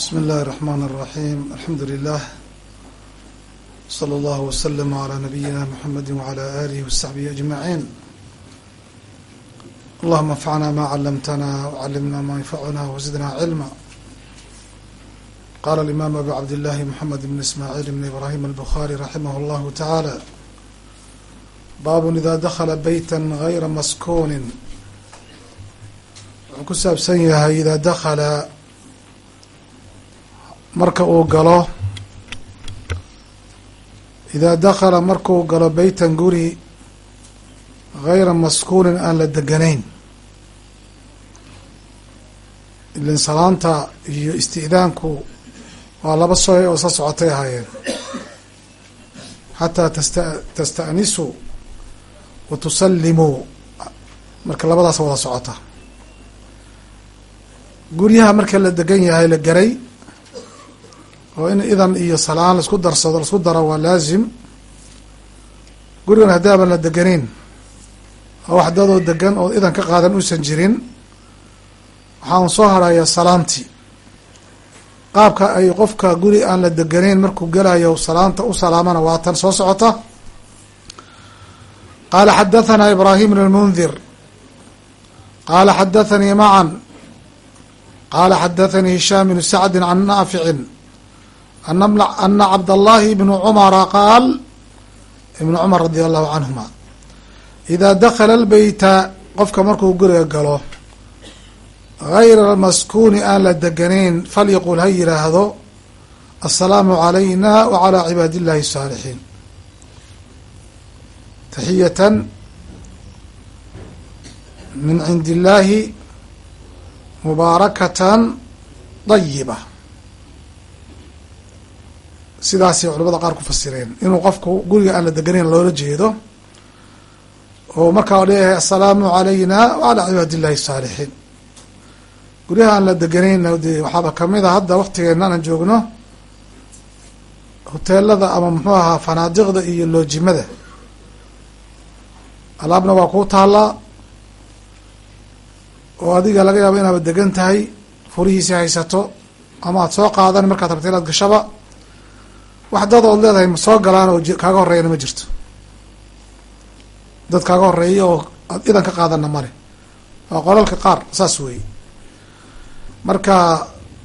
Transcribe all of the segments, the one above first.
بsم الlh الرحmن الرحيم الحمdu لله صلى الله وسلم على نبيina محمد وعلى آله وصحبه أجمعين اللهma انفعna ma علمتna وعلمna ma ينfعna وزدna علما qال الإmام أbو عبد الله محمد بن إسماعيل بن إبراهيم البخاري رحimه الله تعالى bab إذا dخلa bيتا غyra maskوn wuxuu ku saabsan yahay إذا dخلa marka uu galo. Idaa dakala markuu galo beytan guri gayra maskuunin aan la deganayn. Ilin salaanta iyo isti'daanku waa laba soy oo sa socotay ahaayeen. Xataa tasta tasta'nisuu wa tusallimuu marka labadaas wada socota. Guryaha marka la degan yahay la garay oo in idan iyo salaan la isku darsado la isku daro waa laazim. Gurigan haddii la deganeyn oo wax dadoo degan oo idan ka qaadan uusan jirin waxaa un soo haraya salaamtii qaabka ay qofka guri aan la deganeyn markuu gelayo salaanta u salaamana waa tan soo socota. Qaala xadathana ibraahim bn lmundir qaala xadathanii macan qaala xadathanii hishaam bnu sacdi can naaficin ana cabdاllahi bna cumara qaal ibn cumar radi allahu canhuma idaa dakala lbeyta qofka markuu guriga galo gayra maskuuni aan la deganayn falyaqul ha yihaahdo asalaamu calayna wacalaa cibaad illahi saalixiin taxiyatan min cindi illaahi mubaarakatan dayiba sidaasay culamada qaar ku fasireen. Inuu qofku guriga aan la deganayn loola jeedo oo markaa leeyahay assalaamu calayna wacalaa cibaadi illahi الsaalixiin guryaha aan la deganayna de waxaaba ka mid a hadda waktigeena aan joogno hoteelada ama muxuu ahaa fanaadiqda iyo loojimada. Alaabna waa kuu taallaa oo adiga laga yaabo inaaba degan tahay furihiisii haysato ama aad soo qaadan markaad rabta inaad gashaba wax dad ood leedahay ma soo galaan oo kaaga horreeyana ma jirto. Dad kaaga horreeya oo ad idan ka qaadana male waa qolalka qaar saas weeye. Marka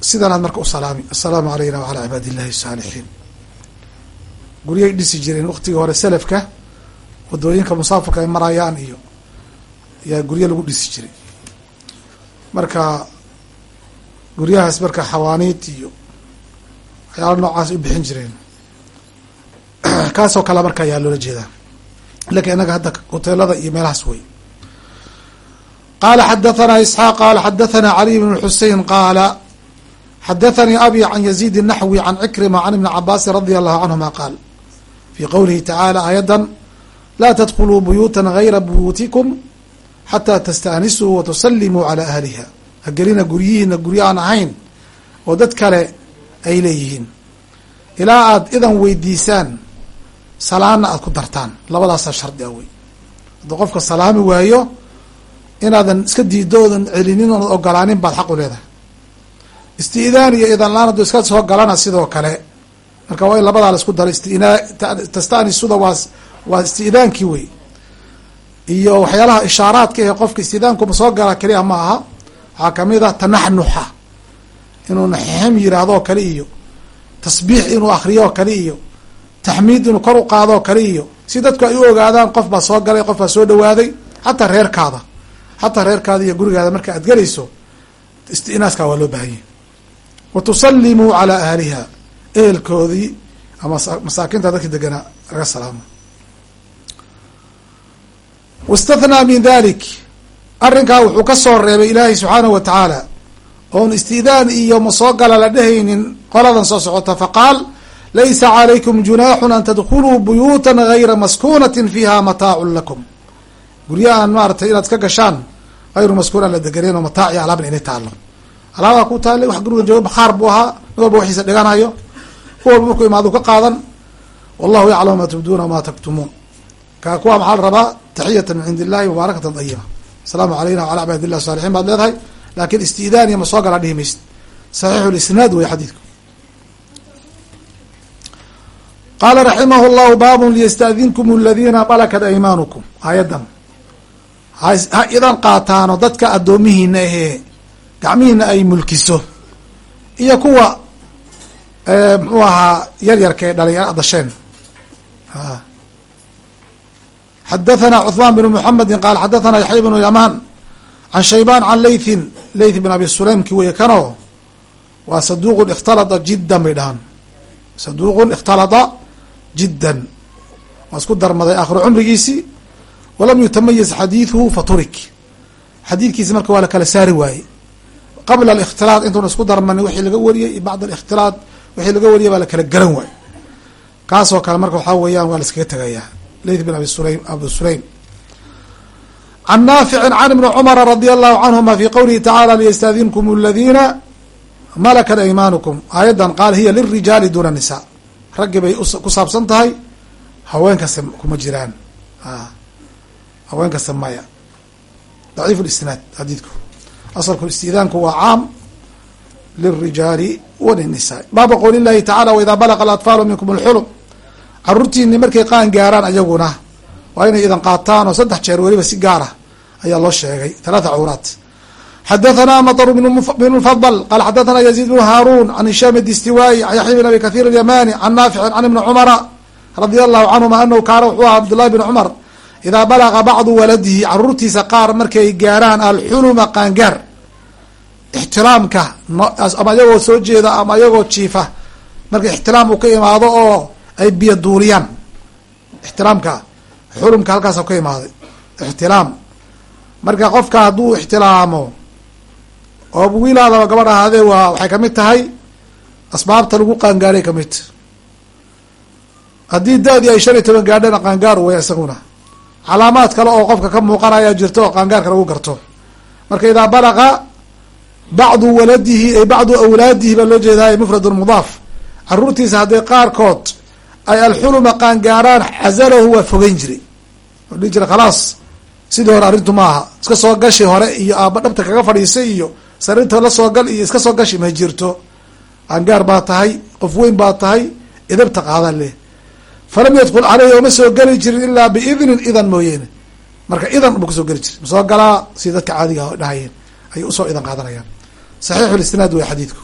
sidanaad marka u salaami assalaamu calayna wacalaa cibaadi illahi الsaalixiin guryay dhisi jireen waktigii hore selafka waddooyinka musaafirka ay marayaan iyo yaa guryo lagu dhisi jiray. Marka guryahaas marka xawaaniid iyo waxyaala noocaas u bixin jireen kaasoo kale marka ayaa loola jeedaa. Lakin inaga hadda hoteelada iyo meelahaas wey qala xadathana isxaaq qala xadathana caliy bn xusein qaala xadathanii abi can yaziid naxwi can cikrima can ibni cabaasin radia allahu canhuma qaal fii qowlihi tacaala aayaddan laa tadkuluu buyuuta gayra buyuutikum xataa tastanisuu watusalimuu calaa ahliha. Hagelina guryihiina guryo aan ahayn oo dad kale ay leeyihiin. Ilaa aad idan weydiisaan salaana aad ku dartaan. Labadaasaa shardi a wey hadduu qofka salaami waayo inaadan iska diidoodan celinin oonad ogolaanin baad xaq u leedahay. Isti'daan iyo idan laan hadduu iska soo galana sidoo kale marka waa in labadaa la isku daro istina tastanisuda waa waa isti'daankii wey iyo waxyaalaha ishaaraadka ee qofka isti'daankuma soo gala keliya ma aha. Waxaa ka mid ah tanaxnuxa. Inuu naxim yirahdoo kale iyo tasbiix inuu akriyoo kale iyo taxmiid inuu kor u qaadoo kale iyo. Si dadku ay u ogaadaan qof baa soo galay qof baa soo dhawaaday xataa reerkaada. Xataa reerkaada iyo gurigaada marka aad gelayso istinaaskaa waa loo baahanyay wa tusallimuu calaa ahliha ehelkoodii ama masaakinta dadki deganaa laga salaamo. Wastathnaa min dalik arrinkaa wuxuu ka soo reebay ilaahay subxaanahu wa tacaala oon istidaan iyo ma soo gala la dhehaynin qoladan soo socota faqaal laysa calaykum junaaxun an tadkuluu buyuuta gayra maskuunatin fiiha mataacun lakum guryahan maaratay inaad iska gashaan hayru maskuun aan la deganeen oo mataac iyo alaabna inay taalo alaabaa ku taale wax guriga jooga bakhaar buu ahaa mid walba waxiisa dhiganayo ku walba markuu imaado ka qaadan wallahu yaclamu ma tubduuna wama taktumuun ka kuwa maxaa la rabaa taxiyatan min cindi illahi mubaarakatan ayiba asalaamu calayna wacala cibaadi illah salixiin baad leedahay laakiin istidaan iyo dhihi maysid saxiixu lisnaad wey xadiidku qaala raximah llahu baabun liyastadinkum aladiina malakat aymaanukum aayaddan ha idan qaataano dadka addoomihiina ahee gacmihiina ay mulkiso iyo kuwa muxuu ahaa yaryarka ee dhalinyaro dasheen xadathana cuثman bn mحamedi qaal xadathana yaxya bn yamaan can shaybaan can laythin layth bn abi sulaymki weye kano waa saduqun ikhtalada jiddan bay dhahaan saduqun ikhtalada jiddan. Waan isku darmaday aakhiro cumrigiisii walam yutamayis xadiiduhu faturik. Xadiidkiisi marka waa la kala saari waayey qabla alikhtilaad intuuna isku darmanin wixii laga wariyey iyo bacda alikhtilaad wixii laga wariyay baa la kala garan waayey kaasoo kale marka waxaa weeyaan waa la iskaga tegayaa leyth bin abi sulaym abu sulaym. Can naaficin can ibni cumara radia allahu canhuma fi qowlihi tacaala liystadinkum aladiina malakat aymaanukum aayaddan qaal hiya lirijaali duuna nisa raggi bay ku saabsan tahay haweenkase kuma jiraan. Haweenkase maya. Daciif lisnaad xadiidku. Asalku istidaanku waa caam lirijaali walinisaa baaba qowli llahi tacala waidaa balaqa alatfaalu minkum alxulum caruurtiini markay qaan gaaraan ayaguna waa inay idan qaataan oo saddex jeer weliba si gaara ayaa loo sheegay. Talaata cawraat xadathana matr bn mfadl qala xadathana yaziid bn haarun can hishaam distiwaayi an yaxya bn abi kahiir alyamani can naaficin can ibni cumara radia allahu canhuma anahu kaana wuxuu aha cabdullahi bn cumar idaa balaga bacdu waladihi caruurtiisa qaar markay gaaraan alxuluma qaangaar ixtiraamka ama ayagoo soo jeeda ama ayagoo jiifa marka ixtiraam uu ka imaado oo ay biyo duuliyaan ixtiraamka xulumka halkaas ka imaaday ixtiraam marka qofka hadduu ixtiraamo oo wiilaadaba gabadh ahaadee waa waxay ka mid tahay asbaabta lagu qaangaaray ka mid haddii da-dii ay shan iyo toban gaadhana qaangaar wey isaguna. Calaamaad kale oo qofka ka muuqanaya jirto oo qaangaarka lagu garto. Marka idaa balaqa bacdu waladihi ay bacdu awlaadihi baa loo jeedaay mufradun mudaaf. Caruurtiisa hadday qaarkood ay alxuluma qaangaaraan cazalahu waa fogeyn jiray. Dhihi jira khalaas. Sidii hore arrintu ma aha iska soo gashi hore iyo aaba dhabta kaga fadhiisay iyo sariirta la soo gal iyo iska soo gashi ma jirto. Qaangaar baa tahay qof weyn baa tahay idabta qaadan leh. Falam yadkul caleyhi oma soo geli jirin ilaa biidnin idan mooyeene. Marka idan buu ka soo geli jiray masoo galaa si dadka caadiga dhahayeen ayay u soo idan qaadanayaan. Saxiixulisnaad wey xadiidku.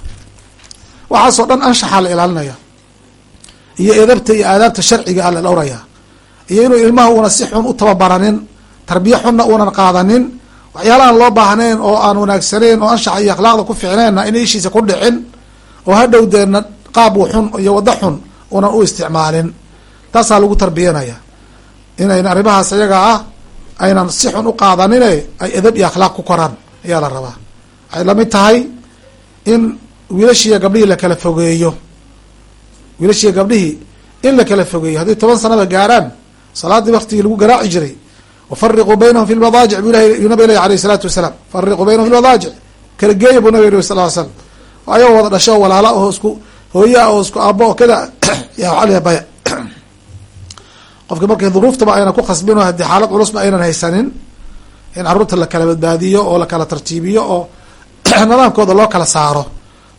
Waxaasoo dhan anshaxaa la ilaalinaya. Iyo edabta iyo aadaabta sharciga a la dhowraya iyo inuu ilmaha uuna si xun u tababaranin tarbiya xunna uunan qaadanin waxyaalahaan loo baahnayn oo aan wanaagsaneyn oo anshaxa iyo akhlaaqda ku ficneenna ina ishiisa ku dhicin oo hadhow deena qaab xun iyo waddo xun uunan u isticmaalin. Taasaa lagu tarbiyanaya inayn arrimahaas iyaga ah aynan si xun u qaadanine ay edab iyo akhlaaq ku koraan. Ayaa la rabaa. Waxay la mid tahay in wiilashiiya gabdhihii la kala fogeeyo. Wiilashiiya gabdhihii in la kala fogeeyo. Haddii toban sanaba gaaraan salaadii waktigii lagu garaaci jiray wafariquu baynahum fi lmadaajic bu ilahy yuu nabig leh alayh isalaatu wasalaam fariquu baynahum fi lmadaajic kala geeya buu nabig yiri sal l slam ayagoo wada dhasho walaala oo isku hooyaa oo isku aabo oo kada ya waaa baya qofki markay duruuftaba ayna ku khasbin oo haddii xaalad culusba aynan haysanin in carruurta la kala badbaadiyo oo la kala tartiibiyo oo nidaamkooda loo kala saaro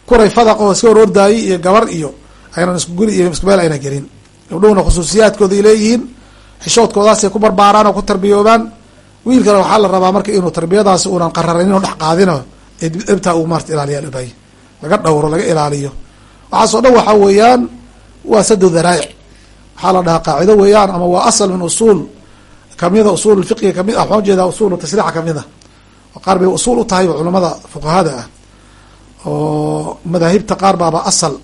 kuray fadaq oo iska horordaayi iyo gabar iyo aynan isku guri iyo isku meel ayna gelin gabdhuhuna khusuusiyaadkooda leeyihiin xishoodkoodaasay ku barbaaraan oo ku tarbiyoobaan wiilkana waxaa la rabaa marka inuu tarbiyadaasi uunan qararanin oo dhex qaadino ebtaa uu maarata ilaaliya lobay laga dhowro laga ilaaliyo. Waxaasoo dhan waxaa weeyaan waa sado daraa'ic. Waxaa la dhahaa qaacido weeyaan ama waa asal min usuul kamida usuul fiqiga ka mid ah waxaan u jeedaa usuul tashriica ka mid oo qaar bay usuul u tahay culamada fuqahada ah oo madaahibta qaar baaba asal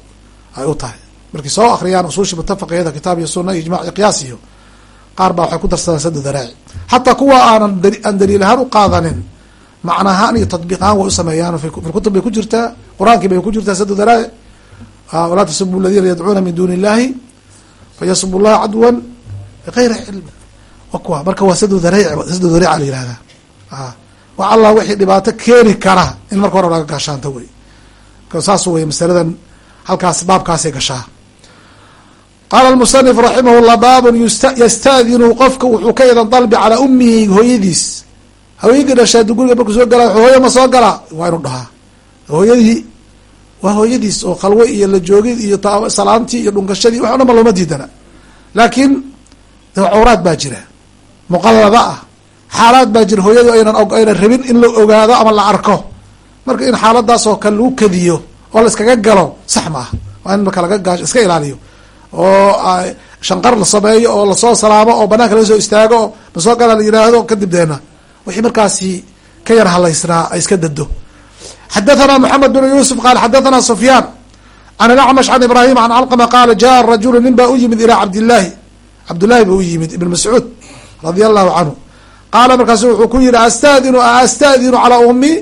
ay u tahay. Markay soo akriyaan usuushi mutafaqeeda kitaab iyo suna iyo ijmac iyo qiyaas iyo qaar baa waxay ku darsadaan sado daraaci xataa kuwa aanan aan daliil ahaan u qaadanin macnahaan iyo tadbiiq ahaan way u sameeyaan filkutub bay ku jirtaa qur'aankii bay ku jirtaa sado daraaci walaa tasubu aladiina yadcuuna min duuni illahi fayasubu llaha cadwan bigayri cilm. Wa kuwa marka waa sado daraac sado daraaca la yihahdaa wax allah wixii dhibaato keeni kara in marka hore laga gaashaanto wey. Saas wey masaladan halkaas baabkaasay gashaa qaala musanif raximah llah baabun yastadinu qofka wuxuu ka idan dalbi calaa umihi hooyadiis haweenkii dhashaa guriga markuu soo galaa hooyo ma soo galaa waa inuu dhahaa hooyadii waa hooyadiis oo khalwe iyo la joogid iyo salaantii iyo dhunkashadii wax o dhan ba looma diidana laakiin cawraad baa jira muqallada ah xaalaad baa jira hooyadu aynan aynan rabin in la ogaado ama la arko marka in xaaladaas oo kale lagu kadiyo oo la iskaga galo sax ma ah waa in marka laga gaasho iska ilaaliyo oo shanqar la sameeyo oo la soo salaamo oo banaanka laga soo istaago oo masoo gala la yiraahdo kadib deena. Wixii markaasi ka yar halaysnaa ay iska dado. Xadathana moxamed bn yuusuf qaal xadathana sufyaan can alacmash can ibrahim can calqama qaala jaa rajulu nin baa u yimid ilaa cabdillaahi cabdullahi baa u yimid ibn mascuud radia allahu canhu qaala markaasu wuxuu ku yihi astadinu astadinu calaa ummi?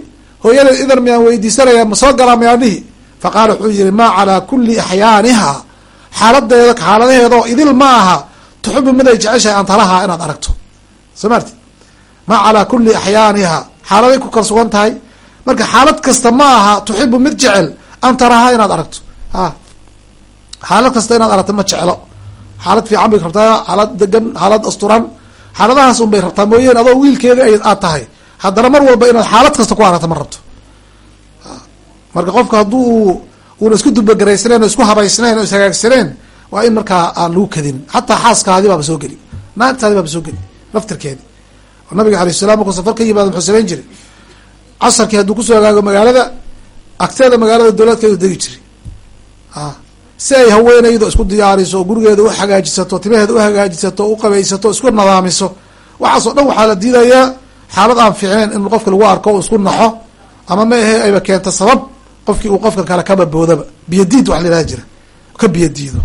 Hooyada idan miyaan weydiisanaya ma soo galaa miyaanihi faqaala wuxuu yihi maa calaa kuli axyaaniha xaaladeeda xaaladaheedao idil ma aha tuxibu mid ay jeceshahay an taraha inaad aragto. Soo maarti? Maa calaa kuli axyaaniha xaaladay ku kala sugan tahay. Marka xaalad kasta ma aha tuxibu mid jecel an taraha inaad aragto. A xaalad kasta inaad aragto ma jeclo. Xaalad fiican bay rabtaa xaalad degan xaalad asturan. Xaaladahaas un bay rabtaa mooyeen adoo wiilkeeda aad tahay. Haddana mar walba inaad xaalad kasta ku aragto ma rabto. Marka qofka hadduu uuna isku dubagaraysnayn oo isku habaysnayn oo ishagaagsaneen waa in markaa aan lagu kadin xataa xaaskaadi baaba soo geli. Naagtaadi baaba soo geli. Laftirkeedi. Oo nabiga alay salam markuu safar ka yimaado muxuu samayn jiray casarkii hadduu ku soo hagaago magaalada agteeda magaalada dowlaadkeedu degi jiray. A si ay haweenaydo isku diyaariso oo gurigeeda u hagaajisato timaheeda u hagaajisato o uqabaysato isku nadaamiso. Waxaasoo dhan waxaa la diidayaa xaalad aan fiicneyn in qofka lagu arko o isku naxo. Ama ma ahe ayba keento sabab qofkii uu qofkan kale kaba boodaba. Biyadiid wax la yihahda jira. Ka biyadiido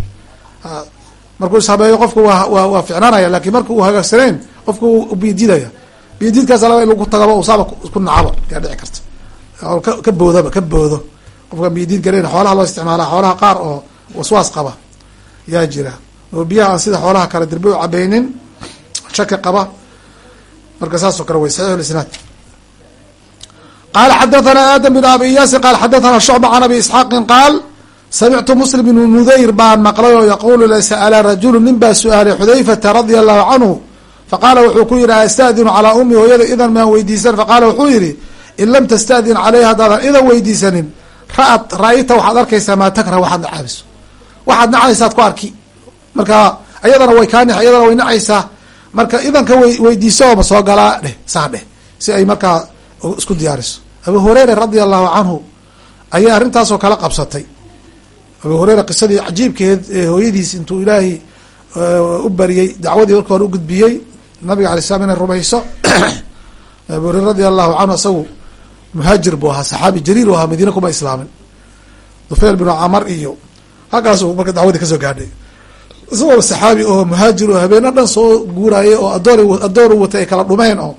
markuu ishabeeyo qofka waa wa waa ficnaanaya laakiin marka uu hagaagsaneyn qofka u biyadiidaya biyadiidkaas laba in lagu tagaba usaaba isku nacaba yaa dhici karta. Ka boodaba ka boodo. Qofka biyadiid garayn xoolaha loo isticmaala xoolaha qaar oo waswaas qaba yaa jira. Oo biyaha aan sida xoolaha kale dirbe u cabaynin shaki qaba. Marka saasoo kale way saxiix qala xadathana aadam bn abi iyaasin qaal xadathana shucba can abi isxaaqin qaal samictu muslim bn mudayr baan maqlay oo yaqulu lasa'ala rajulu nin baa su'aalay xudayfata radia allahu canhu faqaala wuxuu ku yihi astadinu calaa ummi hooyada idan maan weydiisan faqaala wuxuu yihi in lam tastadin caleyha haddaadan idan weydiisanin ra'at ra'ita waxaad arkaysaa maa takrah waxaad nacaabiso waxaad nacaysaad ku arki marka ayadana way kaa ayadana way nacaysaa marka idanka weydiiso ma soo si ay markaa isku diyaariso abu hureyra radia allahu canhu ayaa arrintaasoo kala qabsatay. Abu hureyra qisadii cajiibkeed ee hooyadiis intuu ilaahay u bariyey dacwadii marka hore ugudbiyey nabiga alay slam inay rumayso. Abu hureyra radia allahu canhu isagu muhaajir buu ahaa saxaabi jaliil u ahaa madiina kuma islaamin. Dufeyl binu camar iyo halkaasu marka dacwadii ka soo gaadhay. Isagoo saxaabi oo muhaajir oo habeeno dhan soo guuraayay oo adoor adoor watay ay kala dhumeen oo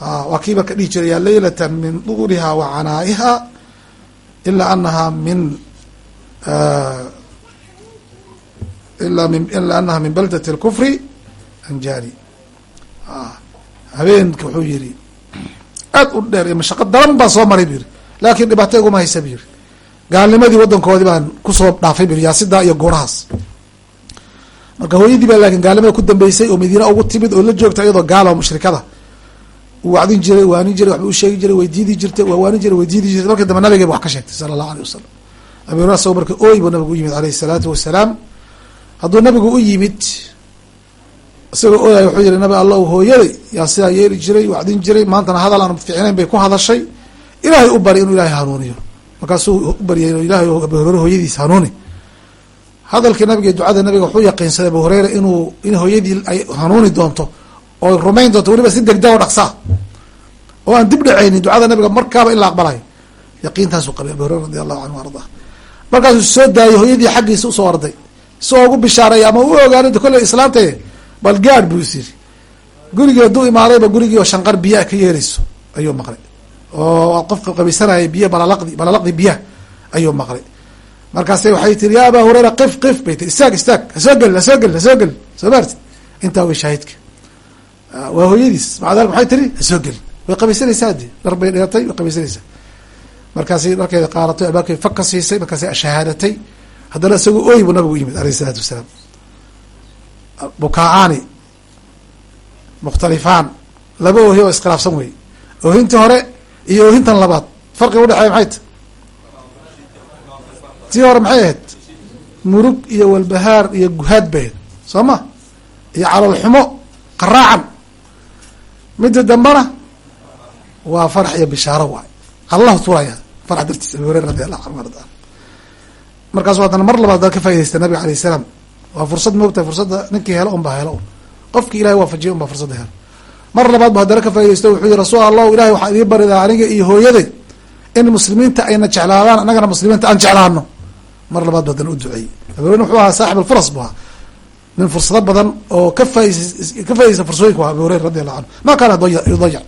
waa kii marka dhihi jiray ya laylata min duuriha wa canaa'iha ilaa anaha min ilaa min ilaa anaha min baldati اlkufri anjari habeenka wuxuu yihi aad u dheer iyo mashaqo daran baan soo maray bu yihi laakin dhibaato iguma haysa bu yihi gaalnimadii wadankoodii baan ku soo dhaafay bu yiri yaasidaa iyo guurahaas marka hooyadii baa laakin gaalnimada ku dambeysay oo madiina ugu timid oo la joogta iyadoo gaala mushrikada wacdin jiray waanin jiray waxba usheegi jiray way diidi jirtay waa waanin jiray way diidi jirtay. Markii dambe nabigeeba wax ka sheegtay sala allahu aleyh wasalam abi hurera asagoo marka ooy buu nabigu u yimid aleyhi salaatu wasalaam. Hadduu nabigu u yimid isagoo ooyay wuxuu yihi nabi alla hooyaday yaa sidaa yeeli jiray wacdin jiray maantana hadal aan ficnayn bay ku hadashay. Ilaahay u bari inuu ilaahay hanuuniyo. Markaasuu u baryay ilahay abu hurere hanuuni. Hadalkii nabiga ducada nabiga wuxuu yaqiinsaday abu hureyra inuu in hooyadii ay hanuuni doonto oo rumayn doonto weliba si degdeg oo dhaqsaa oo aan dib dhacaynin ducada nabiga markaaba in la aqbalayo yaqiintaasuu qabay abu hurera radi allahu canhu arda. Markaasuu soo daayay hooyadii xaggiisa u soo orday. Si oo ugu bishaaray ama u ogaanada kolley islaamtae bal gaad buu is yiri gurigii hadduu imaadayba gurigii oo shanqar biyaa ka yeerayso ayuu maqlay. Oo qofka qabaysanayay biyo balalaqdi balalaqdi biyaha ayuu maqlay. Markaase waxay tiri ya aba hureyra qif qif bay tiri istaag istaag hasoo gelin hasoo gelin hasoo gelin soo maarti intaa way shaahidka waa hooyadiis. Maca maxay tiri? Hasoo gelin. Way qabaysanaysaa de dhar bay dheertay way qabaysanaysaa. Markaasay dharkeeda qaaratay abaabkay fak ka siisay markaasay shahaadatay haddana isagoo ooy buu nabigu yimid aleyh isalaatu wasalaam. Bukaa-aani mukhtalifaan laba oohi oo iskhilaafsan wey oohintii hore iyo oohintan labaad. Farqiga udhexeeya maxay ta tii hore maxay ahayd? Murug iyo walbahaar iyo guhaad bay ahayd. Soo ma iyo caloolxumo qaraacan midda dambena waa farax iyo bishaaro waay allahu tulaya farax dartiis abi radi allahu anhu arda. Markaasu haddana mar labaad ka faa'idaysta nabiga alayh salaam. Waa fursad moogtahay fursadda ninkii helo un baa helo. Un qofkii ilahay waafajiya un baa fursadda helo. Mar labaad bu haddana ka faa'idaysto wuxuu yihi rasuul allahu ilahay waxaa idii baridaa aniga iyo hooyaday in muslimiinta ayna jeclaadaan annagana muslimiinta aan jeclaano mar labaad bu haddana u duceeyey. Abiweyne wuxuu ahaa saaxib alfuras bu ahaa nin fursado badan oo ka faais ka faa'idaysta fursooyinka waa abi hureyra radi allahu canhu ma kaana yudayac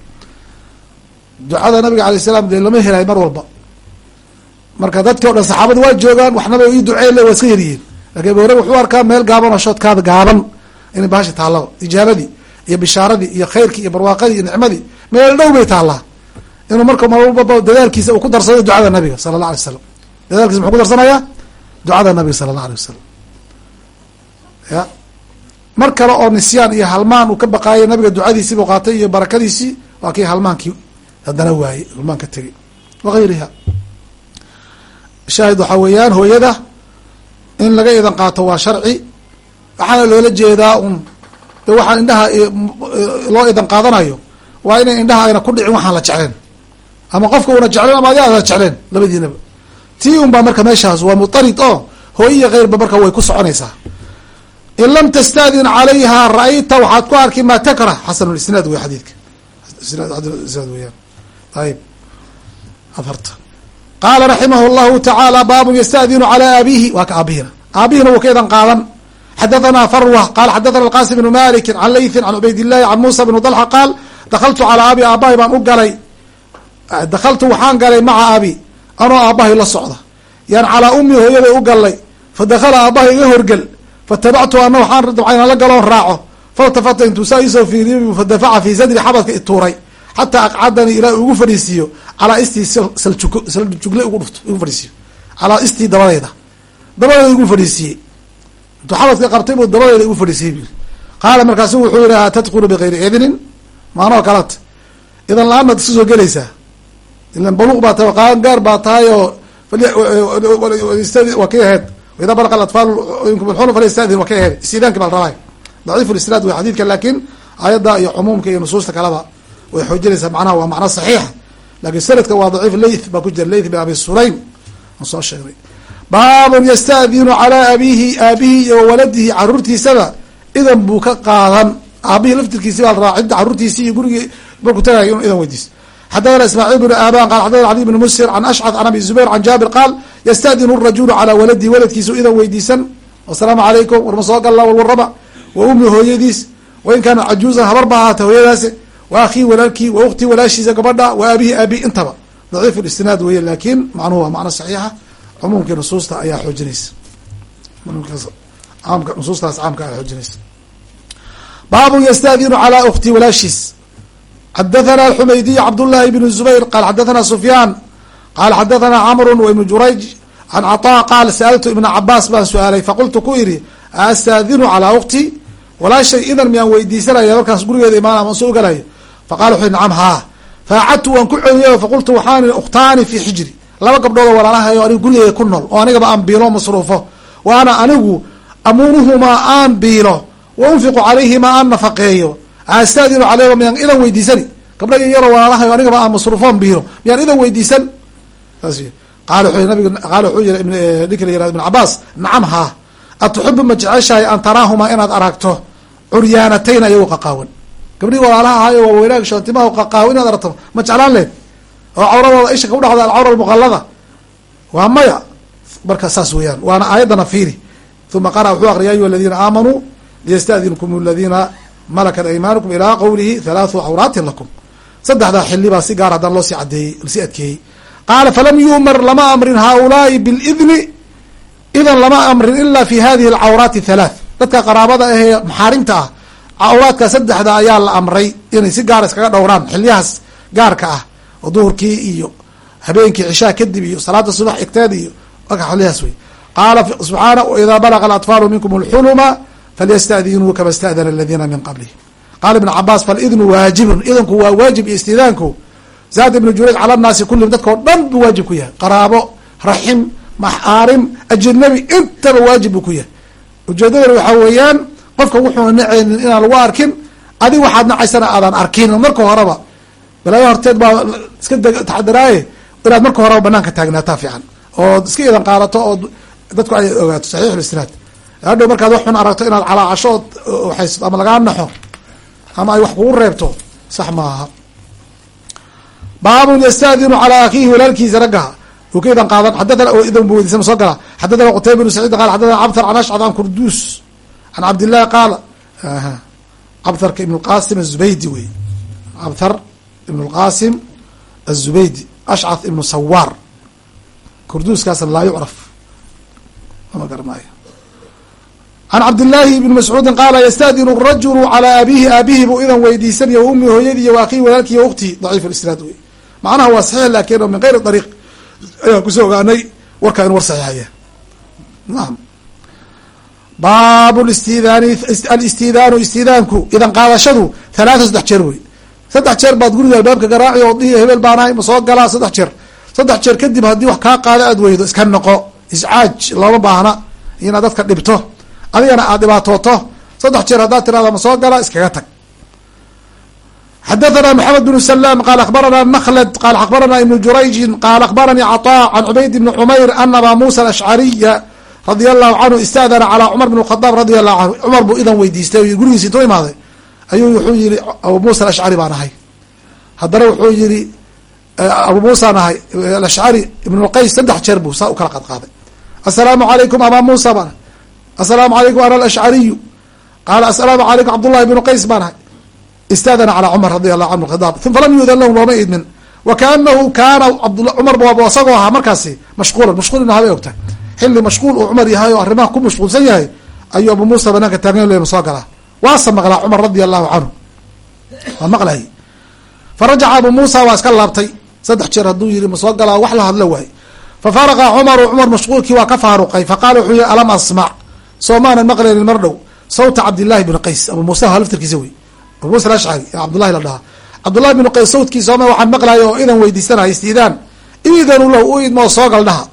ducada nabiga alay salam dee lama helayo mar walba. Marka dadki o dhan saxaabadu waa joogaan waxnaba ii duceyn le waa iska yaryihiin. Lakin hureyra wuxuu arkaa meel gaaban oo shoodkaada gaaban inay bahashi taallaba ijaabadii iyo bishaaradii iyo khayrkii iyo barwaaqadii iyo nicmadii meel dhow bay taallaa inuu marka mar walbaba dadaalkiisa uu ku darsado ducada nabiga sala allah alay wasalam dadaalkiisa muxuu ku darsanayaa? Ducada nabiga sala allah alay wasalam ya. Mar kale oo nisyaan iyo halmaan uu ka baqaayay nabiga ducadiisii buu qaatay iyo barakadiisii waa kii halmaankii haddana waayey halmaan ka tegey. Wagayriha shaahid waxaa weeyaan hooyada in laga idan qaato waa sharci. Waxaana loola jeedaa un de waxaan indhaha loo idan qaadanayo waa inay indhaha ayna ku dhicin waxaan la jecleen ama qofka una jecleen ama adi aada jecleen labadiinaba. Tii un baa marka meeshaas waa mutarid oo hooyo iyo keyrba marka way ku soconaysaa in lam tastadin calayha ra'ayta waxaad ku arki maa takrah xasan lisnaad wey xadiidka. Isnaad weyaan ayib. Afarta. Qaala raximah llahu tacaala baabun yastadinu calaa abihi waa ka aabihina. Aabihina wuu ka idan qaadan. Xadathana farwa qala xadathana alqasim bnu maliki can laythin can cubayd illahi can muusa bnu dalxa qaal dakaltu calaa abi aabahay baan u galay. Dakaltu waxaan galay maca abi anoo aabahay la socda. Yaan calaa ummi hooyaday u galay fadakala aabahay iga horgel fatabactu ana dabcayna la galoon raaco faltafata intuu saa iisoo fiiriy fadafaca fii sadri xabadka ituuray xataa aqcadanii ilaa ugu fadhiisiiyo calaa istii saljugle ugu dhufto igu fadhiisiiyo calaa istii dabadeeda dabadeeda igu fadhiisiiyey intuu xabadka qabtay buu dabadeeda igu fadhiisiyey bu qaala markaasu wuxuu yihi tadkulu bigayri idnin maanoo kalata idan la'aan baad iska soo gelaysaa ilan baluuq baa tahay qaan gaar baa tahay oo waa kay ahayd ida balqa aatfaal minkum lxulm falyastadin waa kay ahayd istidaanki baa rabay daciif lisnaad wey xadidka laakin aayadda iyo cumuumka iyo nusuusta kaleba way xoojinaysaa macnaha waa macno saxiixa laakiin sanadka waa daciif layth baa ku jira layth bin abi sulaym aan soo sheegnay baabun yastadinu calaa abihi aabihi iyo waladihi caruurtiisaba idan buu ka qaadan aabihii laftirkiisi baa rabaa cidda caruurtiisi iyo gurigii markuu tagayo inu idan weydiiso xadana ismaaciil bn aban qal xadana cali bn musir can ashcad can abi zubayr can jaabir qaal yastadinu rajulu calaa waladihi waladkiisu idan weydiisan wasalaamu calaykum warma soo galla walwaraba wa ummi hooyadiis wain kaana cajuuzan habar ba ahaata hooyadaasi wa akhii walaalkii wa uktii walaashiisa gabadha wa aabihi aabi intaba daciif isnaad weeye laakin macnuhu waa macno saxiixa cumuumkii nusuusta ayaa xoojinaysa nusuustaas caamka ayaa xoojinaysa baabun yastadinu calaa ukti walaashiis xadathana xumaydiy cabdullahi bn zubayr qaal xadathana sufyaan qaal xadathana camru wa ibnu jurayj can caطaa qaal sa'altu ibna cabaas baan su'aalay faqultu ku idhi astaadinu calaa ukti walaashay idan miyaan weydiisanaya markaas gurigeeda imaana ama soo galayo faqala wuxu nacam haa faacadtu waan ku celiyay faqultu waxaan ukhtaani fi xijri laba gabdhood oo walaalahayo anigu gurigeyga ku nool oo anigaba aan biilo masruufo wa ana anigu amuunuhumaa aan biilo wa unfiqu calayhimaa aan nafaqeeyo astaadinu caleyhima miyaan idan weydiisani. Gabdha yaroo walaalahayo anigaba aan masruufoon biilo miyaan idan weydiisan? Saas qaal nabig qaal wuxuu yiri ninki la yiraahdo ibn cabaas nacam haa atuxibu ma jeceshahay an taraahumaa inaad aragto? Curyaanatayn ayago qaqaawan gabdhihii walaalaha ahayo waa weynaag shootimaha qaqaawan inaad aragto? Ma jeclaan leed? Oo cawradooda isha ku dhacda alcawra almuqallada waa maya. Marka saas weeyaan. Waana aayaddana fiiri. Uma qara wuxuu aqriya ayuha aladiina aamanuu liyastadinkum aladiina malakat aymanukum ilaa qowlihi halaathu cawraatin lakum. Saddexdaa xili baa si gaar haddana loo sii cadeeyey la sii adkeeyey. Qaala falam yu'mar lama amrin haaulaai bilidni. Idan lama amrin ila fi hadihi alcawraati halaath dadka qaraabada ahee maxaarimta ah cawraadka saddexda ayaa la amray inay si gaara iskaga dhowraan xiliyahaas gaarka ah oo duhurkii iyo habeenkii cishaa kadib iyo salaada subax igteed iyo xiliyahaas wey qaala subxaana idaa balaga alatfaalu minkum alxuluma falyastadinuu kama stadana aladiina min qablihim qaala ibn cabaas falidnu waajibun idanku waa waajib iyo istidaanku zaad ibnu jurayj cala naasi kullihim o dhan buu waajib ku yahay qaraabo raxim maxaarim ajnabi intaba waajib buu ku yahay ujeedadana waxaa weeyaan qofka wuxuuna nacaynin inaan lagu arkin adig waxaad nacaysana aadan arkin marka horeba balaayo horteed baa iska taxadaraaye inaad marka horeba banaanka taagnaataa fiican ood iska idan qaadato oo dadku ay ogaato saxiixulisnaad hadhow markaad wax xun aragto inaad calaacasho ood waxaysato ama lagaa naxo ama ay wax kugu reebto sax maaha. Baabun yastadinu calaa akiihi walaalkiisa raggaha uu ka idan qaadan xadathana idan bu weydiisama soo gala. Xadathana qutayba bnu saciid qala xadathana cabthar can ashcad an kurduus can cabdillahi qaala cabtharka ibn lqasim azubaydi wey. Cabthar ibn lqasim azubaydi ashcath ibnu sawaar. Kurduuskaasna laa yucraf. Lama garanaayo can cabdillaahi ibni mascuudin qaala yastadinu rajulu calaa abihi aabihi buu idan weydiisanaya wa ummi hooyadii iyo wa akhihi walaalkii iyo ukhtii daciif isnaad wey macnaha waa saxiix laakin min gayri dariiq ayaan ku soo ogaanay warkaa in war saxiixaya naam baabu listidaani alistidaanu istidaanku idan qaadashadu halaata saddex jeer wey saddex jeer baad guriga albaabka garaaci oo dhihi hebel baanahay ma soo galaa saddex jeer saddex jeer kadib haddii wax kaa qaado aad weydo iska noqo iscaaj looma baahna inaad dadka dhibto adigana aad dhibaatooto saddex jeer haddaad tirahda ma soo gala iskaga tag. Xadathana maxamed bn salam qaal akhbarana makhlad qaal akhbarana ibnu jurayjin qaal akhbaranii caطaa can cubayd bni xumayr ana abaa musa alashcariya radia allahu canhu istadana calaa cumar bn khadaab radi allahu canhu. Cumar buu idan weydiistay gurigiisi intuu imaaday. Ayuu wuxuu yihi abu musa alashcari baan ahay. Haddana wuxuu yihi abu muusaan ahay. Alashcari ibn lqays saddex jeer buu saa u kala qadqaaday. Assalaamu calaykum abaa muusa baan ahay assalaamu calaykum ana alashcariyu qaala assalaamu calaykum cabdullahi bnu qays baan ahay. Istadana calaa cumar radi allahu canhu khadaab falam yuudan lahum looma idmin. Wa kaanahu kaana cumar isagoo ahaa markaasi mashquulan. Mashquul inu habay ogtahay? Xilli mashquul uu cumar yahay oo arrimaha ku mashquulsan yahay ayuu abu muusa banaanka taagna le soo galaa. Waasa maqlaa cumar radia allahu canhu waa maqlay farajaca abu muusa waa iska laabtay. Saddex jeer hadduu yihi ma soo galaa wax la hadlo waay. Fafaraqa cumaru cumar mashquulkii waa ka faaruqay. Faqaala wuxuu yihi alam asmac soo maanan maqlaynin mar dhow. Sawta cabdillahi bni qays abu muusa ha laftirkiisa wey. Abu musa alashcari cabdullahi la dhahaa. Cabdullahi bnu qays sawtkiisa oma waxaan maqlaya oo idan weydiisanaya istiidaan idanu lahu u idmoo soogal dhaha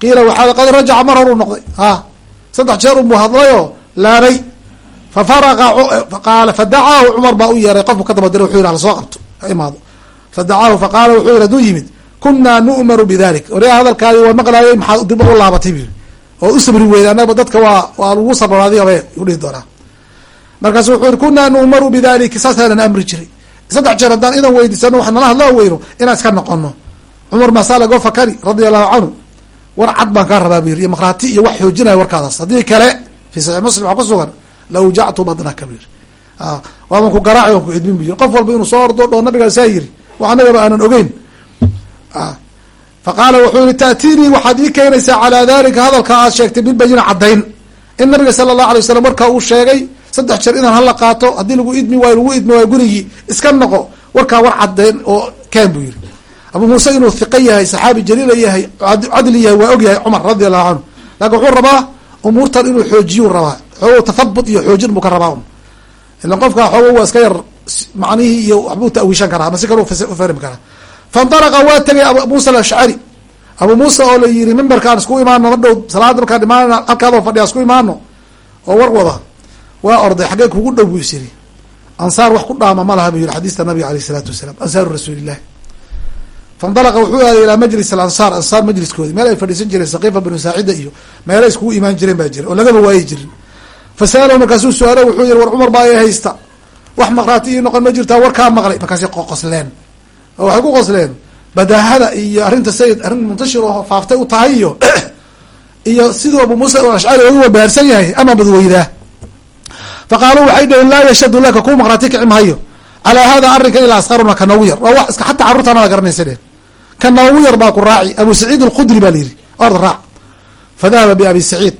qiila waxaa qad rajaca mar hor u noqday. Ha saddex jeer unbuu hadlayoo laabay fafaraqa qaala fadacaahu cumar baa u yeeray qofku ka daba diray wuxuu yidhi hala soo qabto. Ha imaado. Fadacaahu faqaala wuxuu yihi haduu yimid kunaa nu'maru bidalik orea hadalkaadi waa maqlaayay maxaad dib u laabatay bu oo u sabri weyda anagaba dadka waa waa lagu sabra adigaba udhihi doonaa. Markaasu wuxuu kunaa nu'maru bidalika saasaanan amri jiray. Saddex jeer haddaan idan weydiisano wax nala hadla weyno inaan iska noqono cumar maasaa lago fakari radia allahu canhu war cad baan kaa rabaa bu yiri iyo makhraati iyo wax xoojinaya warkaadaas. Haddii kale fi saxiix muslim waxaa ku sugan lawjactu badnaka bu yiri waaban ku garaaci waan ku cidmin bu qof walba inuu soo ordo dhoo nabigaa saa yiri wax anagaba aanan ogeyn faqaala wuxuu yihi taatiinii waxaad ii keenaysaa calaa dalika hadalka aad sheegtay bilbayina caddayn in nabiga sala allahu alay wasalam marka uu sheegay saddex jeer inaan hala qaato haddii lagu idmi waayo lagu idmi waayo gurigii iska noqo warkaa war caddayn oo keen buu yihi abu muuse inuu hiqo yahay saxaabi jaliila yahay cadli yahay waa og yahay cumar radi allahu canhu laakin wuxuu rabaa umuurtan inuu xoojiyu rabaa xoogo tathabut iyo xoojin buu ka rabaa ilan qofka xoogo waa iska yar macnihii iyo waxbuu ta'wiishan karaa ama si kale ufahmi karaa faindalaqa waa tegay abu muusa alashcari abu muusa oo la yihi mimbarkaan isku imaano ma dhow salaada markaan imaanana halkaadoo fadhiya isku imaano oo war wada waa orday xaggee kugu dhow buu is yiri ansaar wax ku dhaama ma laha buu yihi xadiista nabiga aleyh isalaatu wasalaam ansaaru rasuulillahi faindalaqa wuxuu aaday ilaa majlis alansaar ansaar majliskoodi meel ay fadhiisan jireen sakiifa binu saacida iyo meelay iskugu imaan jireen baa jira oo lagaba waayi jirin fasa'alahu markaasuu su'aalo wuxuu yihi war cumar baa i haysta wax maqraati ii noqon ma jirtaa warkaa maqlay markaasay qosleen waxay ku qosleen badaahada iyo arrinta sayid arrin muntashir oo faaftay u tahay iyo iyo siduu abu muusa ashcari ugu wabaharsan yahay ama badweydaa faqaaluu waxay dhaheen laa yashhadu laka kuu maqraati kici mahayo calaa hada arrinkan ilaa asqaruna ka noogu yar. Waa wax iska xataa carruurtaana la garanaysa dheen ka noogu yar baa ku raaci. Abu saciid alkhudri baa la yidhi. Orda raac. Fadahaba biabi saciid.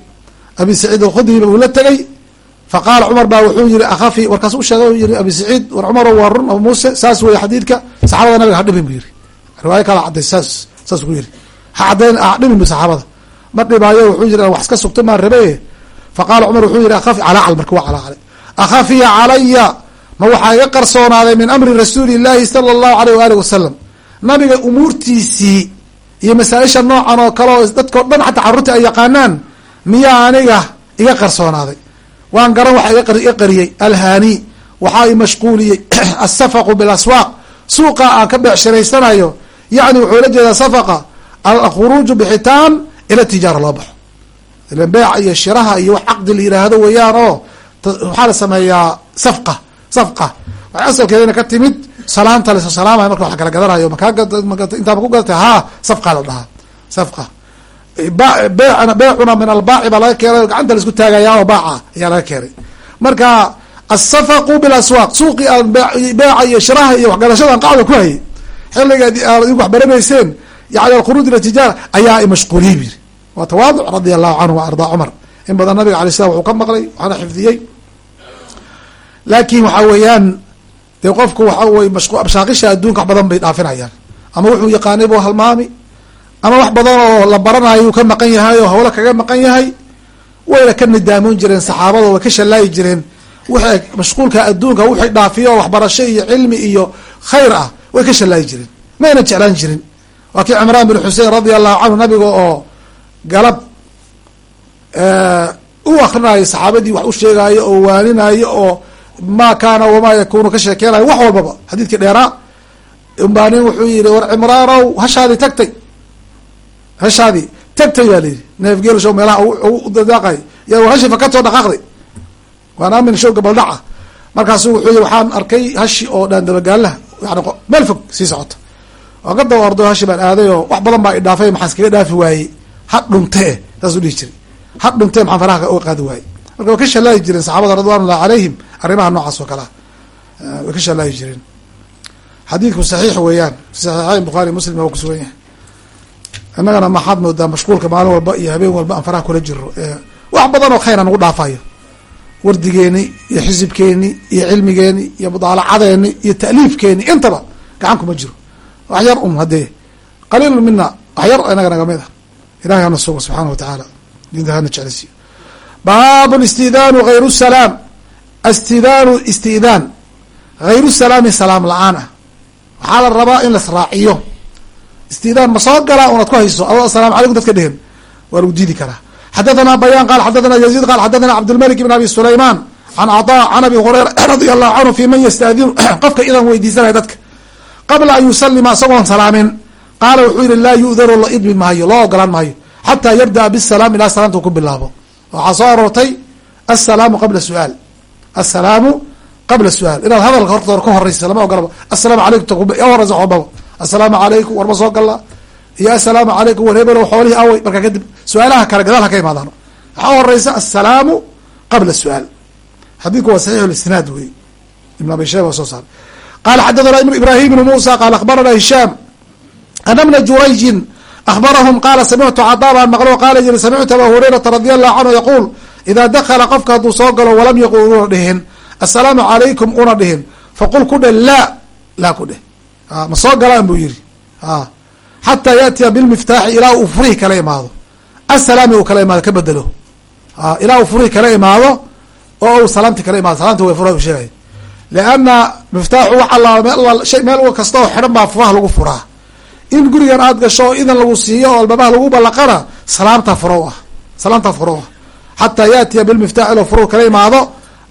Abi saciid alkhudri uu la tegay faqaala cumar baa wuxuu yihi akhafi warkaas u sheegay yihi abi saciid war cumaro waa run abu muuse saas weeye xadiidka saxaabada nabiga ha dhibin bu yihi riwaayo kala cadday saas saas ku yihi ha caddayn ha dhibin bu saxaabada ma dhibaayo wuxuu yihi wax iska sugta maan rabe faqaala cumar wuxuu yihi akhafi calaacal marka waa calaacalay akhafiya calaya ma waxaa iga qarsoonaaday min amri rasuuli llahi sala allahu aleyh waaalih wasalam nabiga umuurtiisii iyo masaa-isha noocan oo kale oo dadkao dhan xataa carruurta ay yaqaanaan miyaa aniga iga qarsoonaaday waan garan waxa iga qariyey. Alhaani waxaa i mashquuliyey asafaqu bilaswaaq. Suuqa aan ka beecshiraysanayo yacni wuxuu la jeedaa safaqa alkhuruuju bixitaan ila tijaara loo baxo. Ilan beeca iyo shiraha iyo wax caqdi la yiraahdo weeyaan oo waxaa la sameeyaa safqa safqa. Waxay asalkeedana ka timid salaanta la salaamay marka wax kala gadanayo. Makaa intaa ma ku gadatay ha safqa la dhahaa. Safqa beecuna min albaaci baa laga keenay gacanta la isku taagaya oo baaca ayaa laga keenay. Marka asafaqu bilaswaaq suuqii aan beeca iyo shiraha iyo waxgadashadan qacda ku hayay xilliga aad igu wax baranayseen yani alkhuruuj ila tijaara ayaa imashquuliyey bu yiri waa tawaaduc radia allahu canhu wa ardaa cumar. In badan nabiga alay slam wuxuu ka maqlay waxaana xifdiyey. Laakin waxa weeyaan dee qofku waxa wey mashaaqisha adduunka wax badan bay dhaafinayaan. Ama wuxuu yaqaanay buu halmaami ama wax badan oo la baranayo uu ka maqan yahay oo hawlo kaga maqan yahay wayna ka nidaamoon jireen saxaabada way ka shallaayi jireen. Wixii mashquulka adduunka wixii dhaafiyo waxbarasho iyo cilmi iyo khayr ah way ka shallaayi jireen. Mayna jeclaan jirin. Waa kii cimraan bin xusein radia allahu canhu nabiga oo galab u akrinayo saxaabadii wax u sheegaayo oo waaninayo oo ma kaana wamaa yakunu ka sheekeynayo wax walbaba xadiidkii dheeraa umbaa nin wuxuu yihi war cimraanow hashaadii tagtay hashaadii tagtay baa layidhi. Neef geelshow meelaha u dadaaqay ya hashi fakatoo dhaqaaqday. Waan aamin show gabaldhaca markaasu wuxuu yihi waxaan arkay hashi oo dhaan yani meel fog sii socota. Waan ka daba ordo hashi baan aaday oo wax badan baa idhaafay maxaan iskaga dhaafi waayey? Ha dhuntee saasuu dhihi jiray. Ha dhuntee maxaan faraha uga qaadi waayey? Marka way ka shallaayi jireen saxaabada ridwan ullahi calayhim arrimaha noocaas oo kalea way ka shallaayi jireen. Xadiidku saxiix weeyaan. Saxiixayn bukhaari muslim waa kusugan yahay innagana maxaad moodaa mashquulka maalin walba iyo habeen walba aan faraha kula jiro wax badan oo khayra nagu dhaafayo. Wardigeeni iyo xisibkeeni iyo cilmigeeni iyo mudaalacadeeni iyo ta'liifkeeni intaba gacan kuma jiro. Wax yar un haddee. Qaliilun mina wax yar inaga naga mid ah. Ilahay hana sugo subxaana wa tacaala diinta hana jeclisiyo. Baabu istidaanu hayru salaam. Istidaanu istidaan hayru salaami salaam la'aan ah. Waxaa la rabaa in lasraaciyo istidaan ma soo galaa unaad ku hayso? Adoo asalamu calaykum dadka dhehen waa lagu diidi karaa. Xadathana bayan qal xadathana yaziid qal xadathana cabdilmalik ibn abi sulayman can caطa can abi hurayra radia allahu canhu fi man yastadinu qofka idan weydiisanaya dadka. Qabla an yusalima isagoon salaamin qaala wuxuu yihi laa yu'danu la idmi maayo loo ogolaan maayo xataa yabda'a bisalaam ilaa salaamta ku bilaabo. Waxaa soo aroortay asalaamu qabla suaal. Asalaamu qabla su'aal. Inaad hadalka hortoor ka horeysa lama ogolaba asalaamu alaykum horeysa xoobaba assalaamu calaykum war ma soo galla? Iyo assalaamu calaykum war hebelo xoolihii awey markaa kadib su'aalaha kale gadaal ha ka imaadaan. Waxaa horeysa assalaamu qabla su'aal. Xadiidku waa saxiix lisnaad wey ibn abi shayba soo saaray qala xadathana ibrahim ibnu musa qaala akhbarana hishaam ana bna jurayjin akhbarahum qaala samictu cadaa maqlo qaala yiri samictu aba hurayrata radi allahu canhu yaquul idaa dakala qofka hadduu soo galo walam yaqul una dhihin. Assalaamu calaykum una dhihin. Faqul ku dheh laa. Laa ku dheh ma soo galaan buu yiri xataa yaatiya bilmiftaaxi ilaa uu furihi kala imaado. Assalaami uu kala imaado ka bedelo ilaa uu furihi kala imaado oo u salaamti kala imaado. Salaamti way fura sheegay. Lianna miftaaxu wax alla meel kasta oo xidhan baa furaha lagu furaa. In gurigan aad gasho oo idan lagu siiyo oo albabaha lagu ballaqana salaamtaa furo ah. Salaamtaa furo ah. Xataa yaatiya bilmiftaaxi ilaa furu kala imaado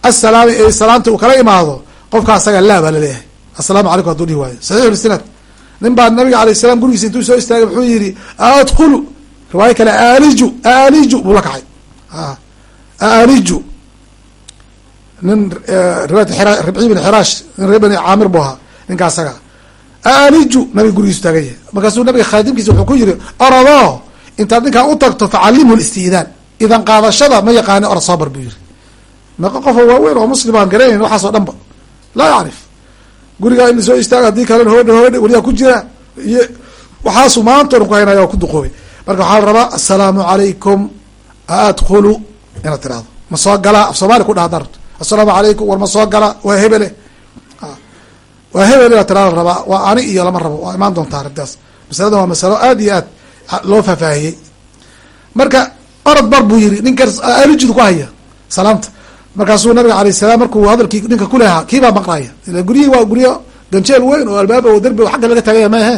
assalaami ee salaamti uu kala imaado qofka asaga laa baa la leeyahay assalaamu calaykum haduu dhihi waayo. Saxiixu lisnaad nin baa nabiga alayh salam gurigiisa intuu soo istaagay wuxuu yihi adkulu riwaayo kale aaliju aaliju. Buu la kacay aaliju. Nin riwaayat ribci bin xiraash nin reer bani caamir buu ahaa ninka asaga aaliju nabiga gurigiisu taagan yahay markaasuu nabiga khaadimkiisa wuxuu ku yihi orado intaad ninkaa u tagto facalimhu listiidaan idan qaadashada ma yaqaani orad soo bar buu yihi meeqa qofo waaweyn oo muslim aan garanayn waxaas oo dhan ba. Laa yacrif gurigaa in soo istaaga haddii kalena hoodha hoodha weliyaa ku jira. Iyo waxaasuu maanta dhan ku haynaya ku duqoobay. Marka waxaa la rabaa assalaamu calaykum adkulu inaad tirahdo ma soo galaa af soomaali ku dhaha dar assalaamu calaykum war ma soo galaa waa hebele. Waa hebel inaad tirahdo la rabaa. Waa ani iyo lama rabo waa imaan doontaa arrintaas. Masaladan waa masalo aad iyo aad loo faahfaahiyey. Marka orod bar buu yiri ninkan alijid ku haya. Salaamta markaasuu nabiga alayh salaam markuu hadalkii ninka kulehaa kiibaa maqnaya ila guryihii waa guryo ganjeel weyn oo albaaba oo derbi xagga laga tagaya maehe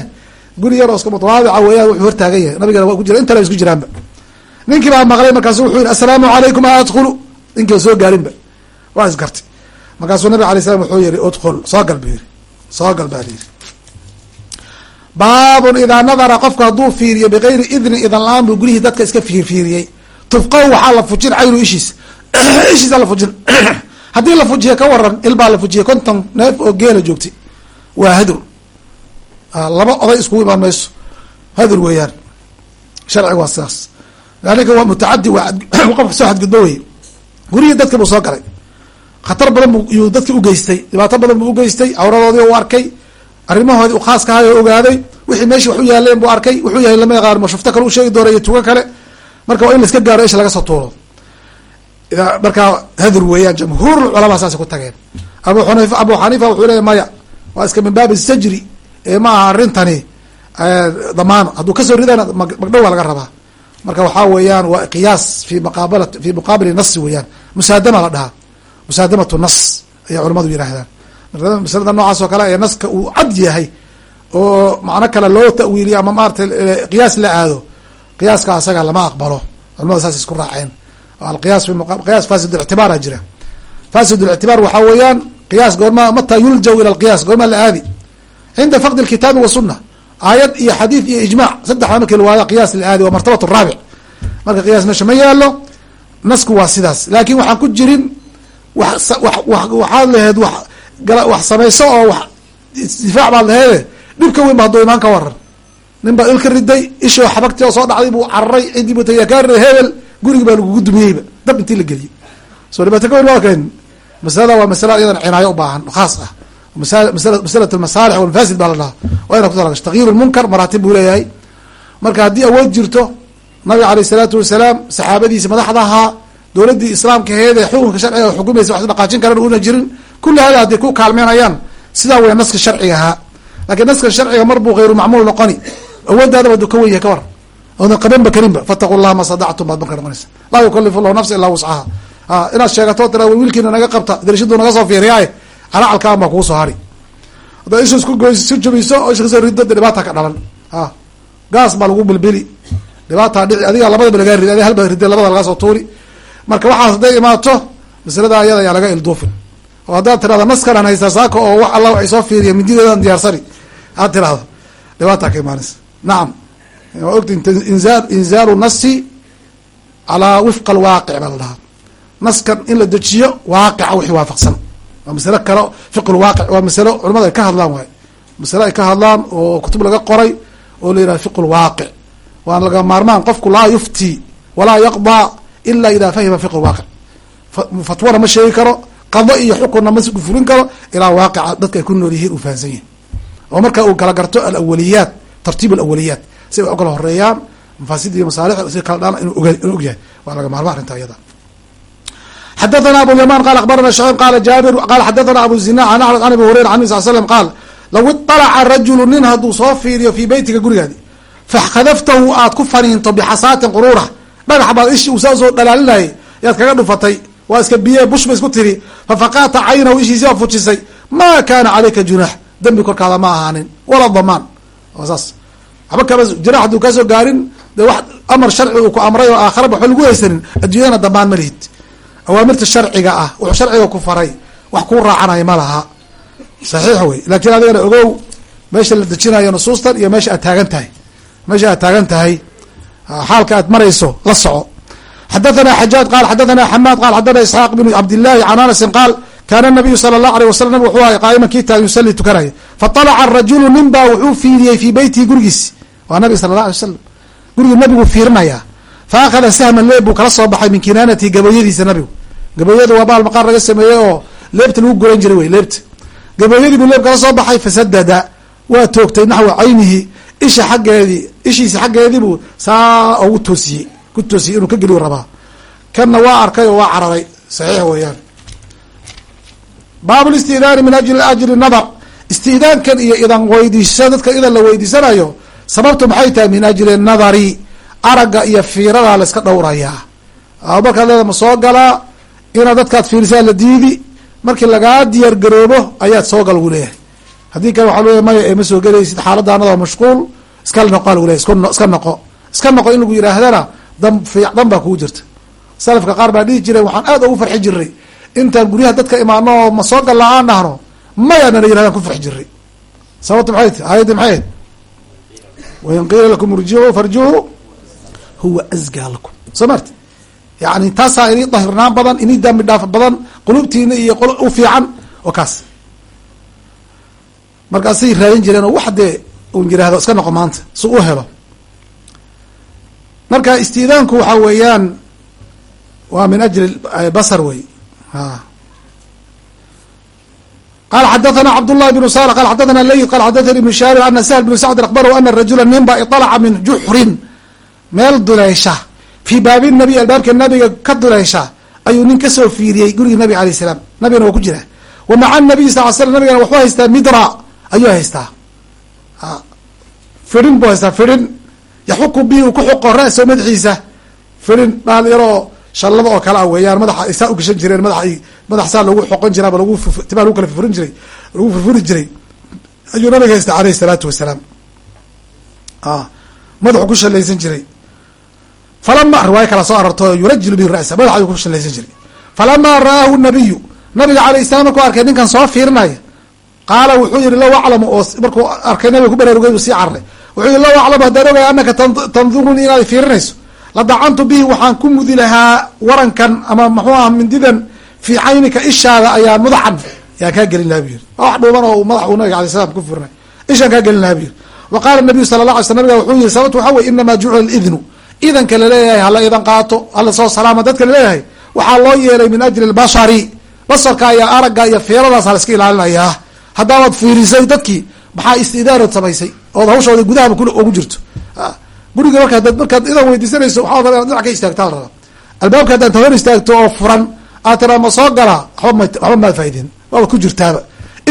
guri yar oo iska mutawaadica weeyaan wuxuu hortaagan yahay nabigana waa ku jira. Intala isku jiraanba. Ninkii baa maqlay markaasu wuxuu yihi assalaamu calaykum a adkhulu. Ninkii oo soo gaarinba. Waa isgartay markaasuu nabig alay slam wuxuu yihi udkhul soo gal yihi soo gal baa baabun idaa nadara qofku hadduu fiiriyo bigayri idni idan la'aan buu gurihii dadka iska fiirfiiriyey tufqahu waxaa la fujin caynu ishiis ishiisa la fujin. Haddii la fujiya ka waran ilbaa la fujiyay konton neef oo geela joogtay waa hadur. Laba oday iskugu imaan mayso. Hadur weeyaan. Sharciga waa sidaas aninka waa mutacadi waa qofka soo xadgudbo wey gurihii dadki buu soo galay. Khatar badan bu yuu dadki ugeystay dhibaato badan buu ugeystay cawradoodii u arkay. Arrimahoodii u khaaska ahay oo ogaaday. Wixii meeshii wax u yaaleen buu arkay. Wuxuu yahay lama yaqaan mashufto kale u sheegi doona iyo tugo kale. Marka waa in laiska gaaro isha laga soo tuuro markaa hadur weeyaan jamhuur culamaa saasay ku tageen abu xaniifa abu xaniifa wuxuu leeya maya waa iska min baabi sajri ee ma aha arrintani damaano hadduu ka soo ridana magdhow waa laga rabaa marka waxaa weeyaan waa qiyaas fi maqaabala fi muqaabili nasi weeyaan musaadama la dhahaa musaadamatu nas ayay culamadu yihaahdaan masalada noocaas oo kale ee naska uu cad yahay oo macno kale loo ta'wiiliyo ama maarata qiyaas la aado qiyaaska asaga lama aqbalo culamada saas isku raaceen qiyaas fasid ictibaara jira fasid ictibaar waxaa weeyaan qiyaas goorma mata yuljaw ila alqiyaas goormaa la aadi cinda faqdi alkitaabi wasuna aayad iyo xadiid iyo ijmac saddexda markii lawaayo qiyaas la aadi waa martabat raabic marka qiyaas meesha ma yaalo nasku waa sidaas laakin waxaan ku jirin wax waxaad laheed wax samayso oo wax isdifaac baad laheede dhibka weyn ba hadduu imaan ka waran nin baa ilka riday ishoo xabagti oo soo dhacday buu cararay ciddii buu tagay kaa riday hebel gurigi baa lagugu dumiyeyba dab intii la geliyey. Soo dhibaato ka weyn waa keen masalada waa masala iyadan cinaayo u baahan khaas ah. Masalat almasaalix walmafasid baa la dhahaa. Waa ina kutalagasho tagyiir lmunkar maraatib buu leeyahay. Marka haddii awood jirto nabiga aleyh isalaatu wasalaam saxaabadiisi madaxda ahaa dowladdii islaamka heed ee xukunka sharciga xukumaysa wax dhaqaajin karan una jirin kulli hada hadday ku kaalmeynayaan sidaa weya naska sharciga ahaa. Lakiin naska sharciga mar buu hayru macmuul noqoni. Awooddaadaba aduu ka wen yahay ka war oodan qabanba karinba fataqu llaha ma sadactum baad marka noqonaysa laa yukalifu llahu nafsa ilaa wuscaha inaad sheegato tira wiilkiina naga qabta darishadu naga soo fiiriyaaye calacalkaan baa kugu soo hari. Haddaad isha isku goyso si jabiso oo isha ka soo rido de ka dhalan. A gaas baa lagu bilbili. Dhibaataa dhici adiga labadaba lagaa rid adiga halba rida labada lagaa soo tuuri. Marka waxaas hadday imaato masalada ayada ayaa laga ilduufin. Oo haddaad tirahda naskan aan haystaa saaka oo wax alla waxay soo fiiriya mindideedan diyaarsani aad tirahdo dhibaataa ka imaanaysa. Nacam inzaalu nasi calaa wifqa alwaaqic baa la dhahaa. Naskan in la dejiyo waaqica wixii waafaqsan. Waa masalo kale fiq lwaaqic waa masalo culamada ay ka hadlaan waay. Masalo ay ka hadlaan oo kutub laga qoray oo la yihahdo fiq lwaaqic waana laga maarmaan qofku laa yufti walaa yaqdaa ila ida fahima fiq lwaaqic fatwana ma sheegi karo qado iyo xukunna ma fulin karo ilaa waaqica dadka ay ku nool yihiin uu fahansan yihiin oo marka uu kala garto alawaliyaat tartiib alawaliyaat si ay u kala horeeyaan mafaasid iyo masaalix si kala dhaan inu ogyahay. Waa laga maarma arrinta iyada. Xadathana abu yaman qal akhbarana shacib qala jaabir qala xadathana abu zina an axmed an abi hurayra an nabi sal slam qaal law iطalaca rajulu nin hadduu soo fiiriyo fii beytiga gurigaadi fakadaftahu aad ku faniinto bixasaatin quruura dhagax baad ishi uu saa dhalaalinayay yaad kaga dhufatay waa iska biye bush ba isku tiri fafaqata caynahu ishiisi waa fujisay ma kana caleyka junaax dembi korkaada ma ahaanin walaa damaan. Saas waxba kaba jirax hadduu ka soo gaarin de wax amar sharci uu ku amray oo aakhara waxba lagu haysanin adduunyadana damaan ma lihid. Awaamirta sharciga ah wuxuu sharciga ku faray wax kuu raacanaya ma laha. Saxiix wey laakiin adigana ogow meesha la dejinayo nusuustan iyo meesha aad taagan tahay. Meesha aad taagan tahay xaalka aad marayso la soco. Xadathana xajaaj qaal xadathana xamaad qaal xadathana isxaaq bn cabdillahi can anasin qaal kaana nabiyu sala allahu aleyh wasalam nabig wuxuu ahay qaa'iman kii taagan yusallii tukanaya. Faطalaca rajulu nin baa wuxuu fiiriyey fii beytihi gurigiisi waa nabiga sala allah alay wasalam gurigii nabigu fiirinaya. Fa akhada sahman leeb buu kala soo baxay min kinaanatihi gabayadiisa nabigu. Gabayada waa baal maqaar laga sameeyey oo leebta lagu goran jiray wey leebta. Gabayadii buu leeb kala soo baxay fasadada waa toogtay naxwa caynihi. Isha xaggeedii ishiisa xaggeedii buu saa ugu toosiyey. Ku toosiyey inuu ka geliyu rabaa. Kanna waa arkay oo waa cararay. Saxiix weeyaan. Baab listidaani min ajli ajli nadar. Istidaankan iyo idan weydiisa dadka idan la weydiisanayo sababtu maxay tahay min ajli nadari aragga iyo fiirada layska dhowrayaa markaad leeda ma soo galaa inaad dadkaad fiirisaa la diidi markii lagaa diyaar garoobo ayaad soo gal leeyahay haddii kale waxaa leeyahy maya ee ma soo gelaysid xaaladaanada waa mashquul iska noqo lagu leey iska noqo iska noqo in lagu yihaahdana dan fiic dan baa kugu jirta. Salafka qaar baa dhihi jiray waxaan aad ugu farxi jiray intaan guryaha dadka imaano oo ma soo galla aan dhahno maya nala yirahdaan ku farxi jiray sababta maxay ti aayaddi maxay wain qiila lakum irjicuu farjicuu huwa asgaa lakum soo marti yani taasaa inii dahirnaan badan inii dambi dhaaf badan qulubtiina iyo u fiican oo kaas markaasay raadin jireen oo wax dee un yiraahdo iska noqo maanta si u helo marka istiidaanku waxa weeyaan waa min ajli basar wey qala xadathana cabdالlahi بن sal qal xadathana leyt qal xadathani ibn shaabir ana sahl bn sacd akbarahu ana rajula ninba iطalaca min juxrin meel duleysha fii baabi nabi albaabka nabiga ka duleysha ayuu nin kasoo fiiriyey gurigii nabiga alayh salaam nabigana waa ku jira wa maca nabiy sal l slam nabigana waxuu haystaa midra ayuu haystaa firin buu haystaa firin yaxuku bi uu ku xuqo ra-so madaxiisa firin dhaal yaroo shallada oo kale a weeyaan madaxa saa ugashan jireen madax madax saa lagu xoqon jira ama lagu timaa lagu kala furfurin jiray lagu furfuri jiray. Ayuu nabiga haystaa aleyh isalaatu wasalaam. Madaxu ku shalaysan jiray. Falama riwaayo kala soo arorto yurajilu bihi ra'sa madax ayuu ku shalaysan jiray. Falamaa ra'aahu nabiyu nabiga alayh salam markuu arkay ninkan soo fiirinaya qaala wuxuu yihi low aclamu oo markuu arkay nabiga ku baraarugay uu sii carray. Wuxuu yihi low aclamu haddaan ogaya anaka tandurunii inaad fiirinayso ladacantu bihi waxaan ku mudi lahaa warankan ama muxuu aha mindidan fii caynika ishaada ayaa mudacan. Yaan kaa gelin laha bu wax dhuuban oo madax uu nabiga alay salam ku firinay ishaan kaa gelin laha bu wa qaala nabiyu sala la alay sl nabiga wuxuu yihi sababtu waxa wey inamaa jucila lidnu idanka la leeyahay hala idan qaato hala soo salaama dadka la leeyahay waxaa loo yeelay min ajli lbashari basarka ayaa aragga iyo fiiradaas hala iska ilaalinayaa haddaabad fiirisay dadkii maxaa istidaarad samaysay? Ood hawshooda gudahaba ugu jirto guriga markaa dad markaad idan weydiisanayso waxaa raba inaad dhinac ka istaagta la rabaa albaabka haddaad hor istaagto oo furan aad tiraa ma soo galaa waba waxba maad faa'idin waaba ku jirtaaba.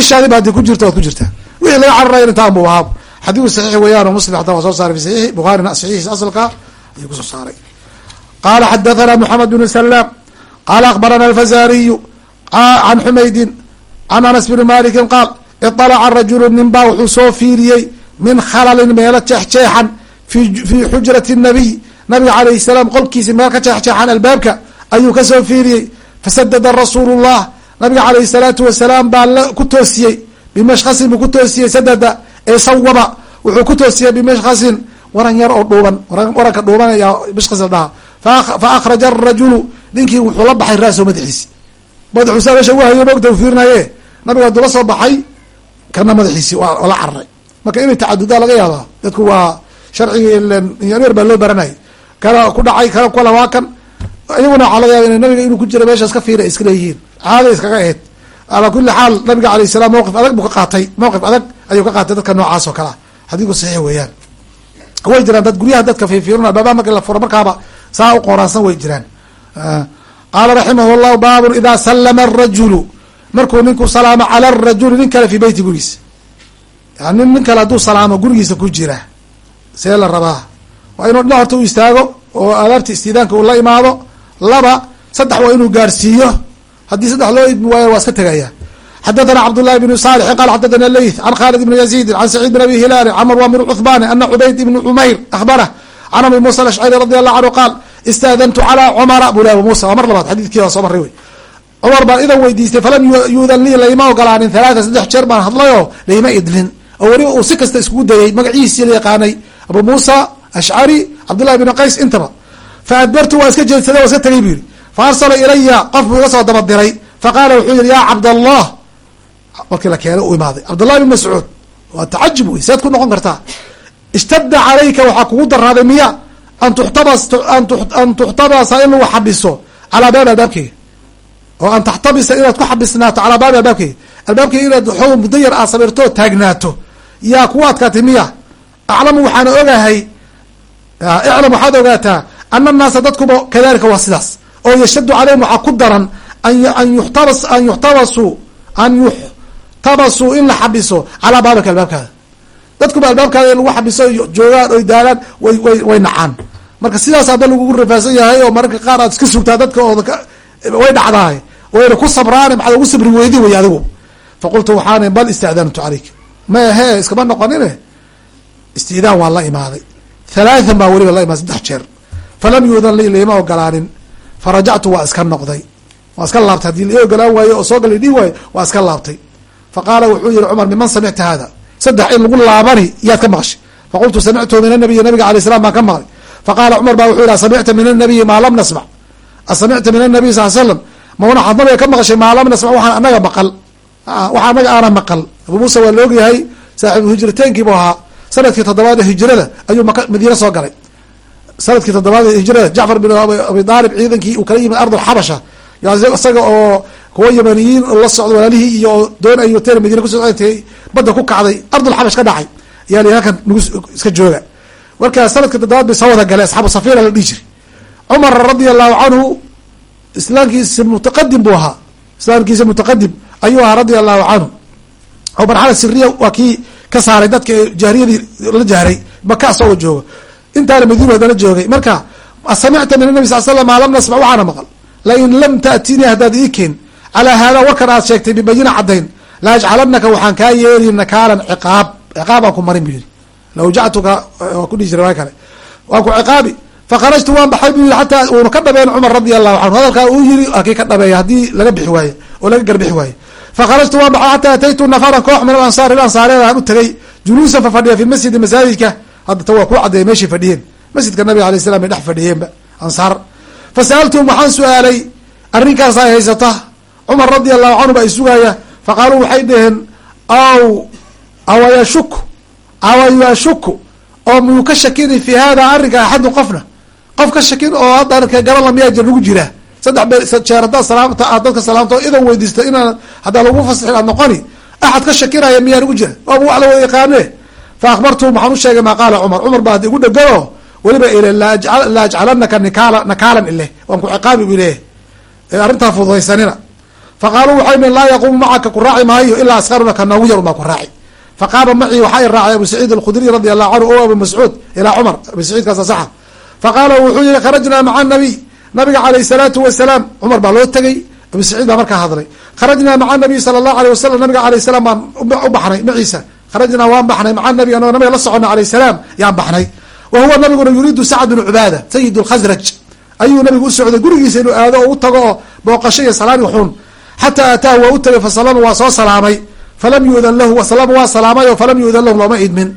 Ishaadiba haddii ku jirto waad ku jirtaa. Wixii laga cararaya intaan bu ahaab xadiiu saxiix weeyaan oo muslim xataa waa soo saaray fi saxiixi bukhaarina saxiixiisa asalka ayuu ku soo saaray. Qaala xadathana moxamed bnu salaam qaala akbarana alfazariyu can xumaydin can anas bni malikin qaal iطalaca rajulu nin baa wuxuu soo fiiriyey min khalalin meelo jeexjeexan fii xujrati nabiy nabiga alayh salaam qolkiisi meel ka jeexjeexan albaabka ayuu ka soo fiiriyey fasadada rasuulu llah nabiga alayh salaatu wasalaam baa ku toosiyey. Bimashkasin buu ku toosiyey sadada ee sawaba wuxuu ku toosiyey bimashkasin waran yar oo dhuuban waranka dhuuban ayaa mashkas la dhahaa. Fa akhraja arajulu ninkii wuxuu la baxay raaso madaxiisi madaxuu saa meesha uhayo mogta u fiirinaye. Nabiga haduu la soo baxay kana madaxiisi waa la cararay marka inay tacadudaa laga yaabaa dadku sharcigii inyaneer baa loo baranayay kana ku dhacay kana kala waa kan iyaguna waxaa laga yaaba nabiga inuu ku jiro meeshaas ka fiira iska leeyihiin. Caada iskaga aheyd alaa kuli xaal nabiga alayh salaam mawqif adag buu ka qaatay. Mawqif adag ayuu ka qaatay dadka noocaas oo kale. Ah xadiiku saxiix weeyaan. Way jiraan dad guryaha dadka fiirfiiruna baabaa marka la furo markaaba saa u qoraansan way jiraan. Qaala raximah llahu baabun idaa salama arajulu markuu ninku salaamo cala arajuli nin kale fii beyti gurigiisa yani nin kale hadduu salaamo gurigiisa ku jira see la rabaa. Waa inuu dhinac horta u istaago oo adaabta istiidaanka uu la imaado laba saddex waa inuu gaarsiiyo. Haddii saddex loo idmi waayo waa iska tegaya xadathana cabdullahi bnu saalixin qala xadathana leyth can khaalid ibni yaziidin can saciid bin abi hilaali can marwan bn cuhbani ana cubayd ibni cumayr akhbarah can abi musa alashcari radi allahu canhu qaal istaadantu calaa cumara buli abu muusa waa mar labaad xadiidkii waa soo marray wey. Cumar baan idan weydiistay falam yuudan lii layma ogolaanin halaata saddex jeer baan hadlayoo layma idlin. Oo weliba uu si kasta iskugu dayay magacihiisii la yaqaanay abu muusa ashcari cabdullahi bn qays intaba. Fa adbartu waa iska jeedsaday waa iska tegay bu yihi fa arsala ilaya qof buu iga soo dabadiray faqaala wuxuu yihi ya cabdallah markii la keenay u imaaday. Cabdullahi bin mascuud. Waa tacajub wey. Seed ku noqon kartaa. Ishtadda calayka waxaa kugu daraaday miya? An tuxtabas an tuxtabasa in lagu xabiso calaa baabi albaabkeyga. Oo an taxtabisa inaad ku xabisnaato calaa baabi albaabkeyga. Albaabkeyga inaad xoog muddo yar aad sabirto taagnaato yaa kugu adkaatay miya aclamu waxaana ogahay iclam waxaad ogaataa ana annaasa dadkuba kadalika waa sidaas oo yashaddu caleyhim waxaa ku daran an yuxtabas an yuxtabasuu an yuxtabasuu in la xabiso calaa baabika albaabkaada dadkuba albaabkaada in lagu xabiso joogaan oy daalaan way way way nacaan marka sidaas hadda lagugu rafaadsan yahay oo mararka qaar aad iska sugtaa dadka ooda way dhacdahay wayna ku sabraane maxaad ugu sabri weydi wey adigu faqultu waxaana bal istacdantu calayk ma ahe iskama noqonine istidaan waan la imaaday. Halaathan baa weliba la imaaday saddex jeer. Falam yuudan li liima ogolaanin. Farajactu waa iska noqday. Waa iska laabtay. Haddii lai ogolaan waayo oo soo gal dhii waayo waa iska laabtay. Faqaala wuxuu yihi cumar miman samicta hada saddex in lagu laabani yaad ka maqshay faqultu samictu min anabiyi nabiga alay slam baan ka maqlay. Faqaala cumar baa wuxuu yihi samicta min anabiyi maa lam nasmac. Asamicta min anabiy sal slam ma waxaad nabiga ka maqashay maa lam nasmac waxaan anaga maqal. Waxa anaga aana maqal. Abu muusa waa la ogyahay saaxiibu hijrateenkii buu ahaa sannadkii toddobaad ee hijrada ayuu maka madiine soo galay. Sanadkii toddobaad ee hijrada jacfar bin abi aalib ciidankii uu kala yimid ardul xabasha. Isaga oo kuwa yamaniyiin la socdo walaalihii iyo doon ay wateen madiina kusocotay badda ku kacday ardul xabash ka dhacay. Ayaa li halkan nagu iska jooga. Markaa sanadka toddobaad bay soo wada galeen asxaabu safira la dhihi jiray. Cumar radia allahu canhu islaamkiisa mutaqadim buu ahaa. Islaamkiisa mutaqadim ayuu ahaa radia allahu canhu. Oo marxala siriya waa kii ka saaray dadka jahriyadii la jahray maka asagoo jooga intaana madiinu haddana joogay. Marka samicta min anabi sal slam maa lam nasmac waxaana maqal. Lain lam taأtinii haddaad ii keen. Calaa hada warkan aad sheegtay bibayina caddayn. La ajcalanaka waxaan kaa yeeli nakaalan ciqaab. Ciqaabaan ku marin bu yihi lawjactuka waa ku dhihi jira kale. Waan ku ciqaabi. Fakharajtu waan baxay bu yihi xataa uuna ka dhabeyn cumar radi allahu canhu. Hadalkaa uu yiri waa kii ka dhabeeya haddii laga bixi waaye oo laga garbixi waaye fakharajtu waan baxay xataa ataytu nafaran koox min alansaar il ansaareed aan u tegay juluusan fa fadhiya fi masjidi masaajidka hadda ta waa ku caddeeya meeshay fadhiyeen masjidka nabiga alay slam bay dhex fadhiyeenba ansaar fasa'altuhum waxaan su'aalay arrinkaas ay haysata cumar radi allahu canhu baa isugaaya faqaaluu waxay dhaheen aw awayashuku awayashuku oo miyuu ka shakini fi hada arrinka axadun qofna qof ka shakin oo garan miyaa jir lagu jiraa saddex jeer haddaad salaamta aad dadka salaamto idan weydiista inaan haddaa lagu fasixin aad noqoni. Axad ka shakinaya miyaa lagu jira? Waaba wax la wada yaqaane fa akhbartuhum waxaan u sheegay maa qaala cumar. Cumar baa igu dhegano weliba ile la ajcalanaka nikaala nakaalan ile waan ku ciqaabi bu ileh arrintaa fududaysanina. Faqaaluu waxay dhen laa yaquumu macaka ku raaci maayo ilaa askaruna ka noogu yar umaa ku raaci. Faqaama macii waxaa raacay abu saciid alkhudriy radi allahu canhu o abu mascuud ilaa cumar. Abu saciidkaasa saxa faqaala wuxuu yihi kharajnaa maca nabiy nabiga calayh salaatu wasalaam cumar baa loo tegey abu saciid baa markaa hadlay. Kharajnaa maca nabiy sala allahu aleyh wasalam nabiga alayh salaam baan u baxnay maciisa. Kharajnaa waan baxnay maca nabi anagoo nabiga la socona alayh salaam yaan baxnay. Wa huwa nabiguna yuriidu sacd bnu cubaada sayid lkhasraj ayuu nabigu u socday gurigiisa inuu aado oo u tago oo booqasho iyo salaami xun. Xataa ataahu waa u tegay fasalama waa soo salaamay. Falam yu'dan lahu wasalama waa salaamay oo falam yu'dan lahu looma idmin.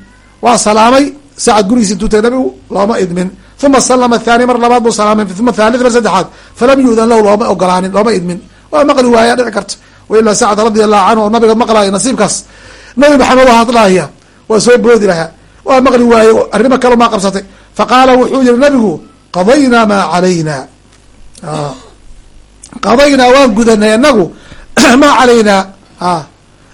Waa salaamay sacad gurigiisa intuu tagay nabigu looma idmin uma salama thani mar labaad buu salaamay uma thalith mar saddexaad falam yu'dan lahu looma ogolaanin looma idmin waa maqli waaya dhici karta wailaa sacd radi allahu canhu oo nabiga maqlaayo nasiibkaas nabi maxamed oo hadlaaya waa soo boodi lahaa waa maqli waaye arrimo kale maa qabsatay faqaala wuxuu yihi nabigu qadaynaa maa calayna qadaynaa waan gudanay anagu maa calaynaa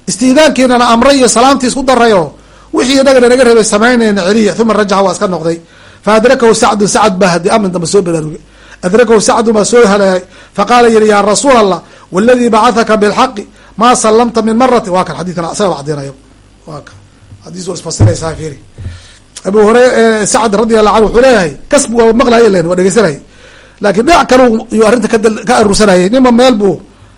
istiidaankiinana amray iyo salaamtii isku daray oo wixii inagana naga reebay samaynayna celiya uma rajaca waa iska noqday fa adrakahu sacdun sacad baa amin damba soo baraarugay adrakahu sacdun baa soo halaagay faqaala yihi yaa rasuul allah waladii bacahaka bilxaqi maa salamta min marati waa kan xadiidkan isaga cadinayo waa kan xadiis waa isfasiraysaa fiiri abu hore sacd radi allahu canhu wuxuu leeyahay kasb waa maqlaya len waa dhegeysanayay laakiin dhinac kalu yuu arrinta ka arursanayay nima meel buu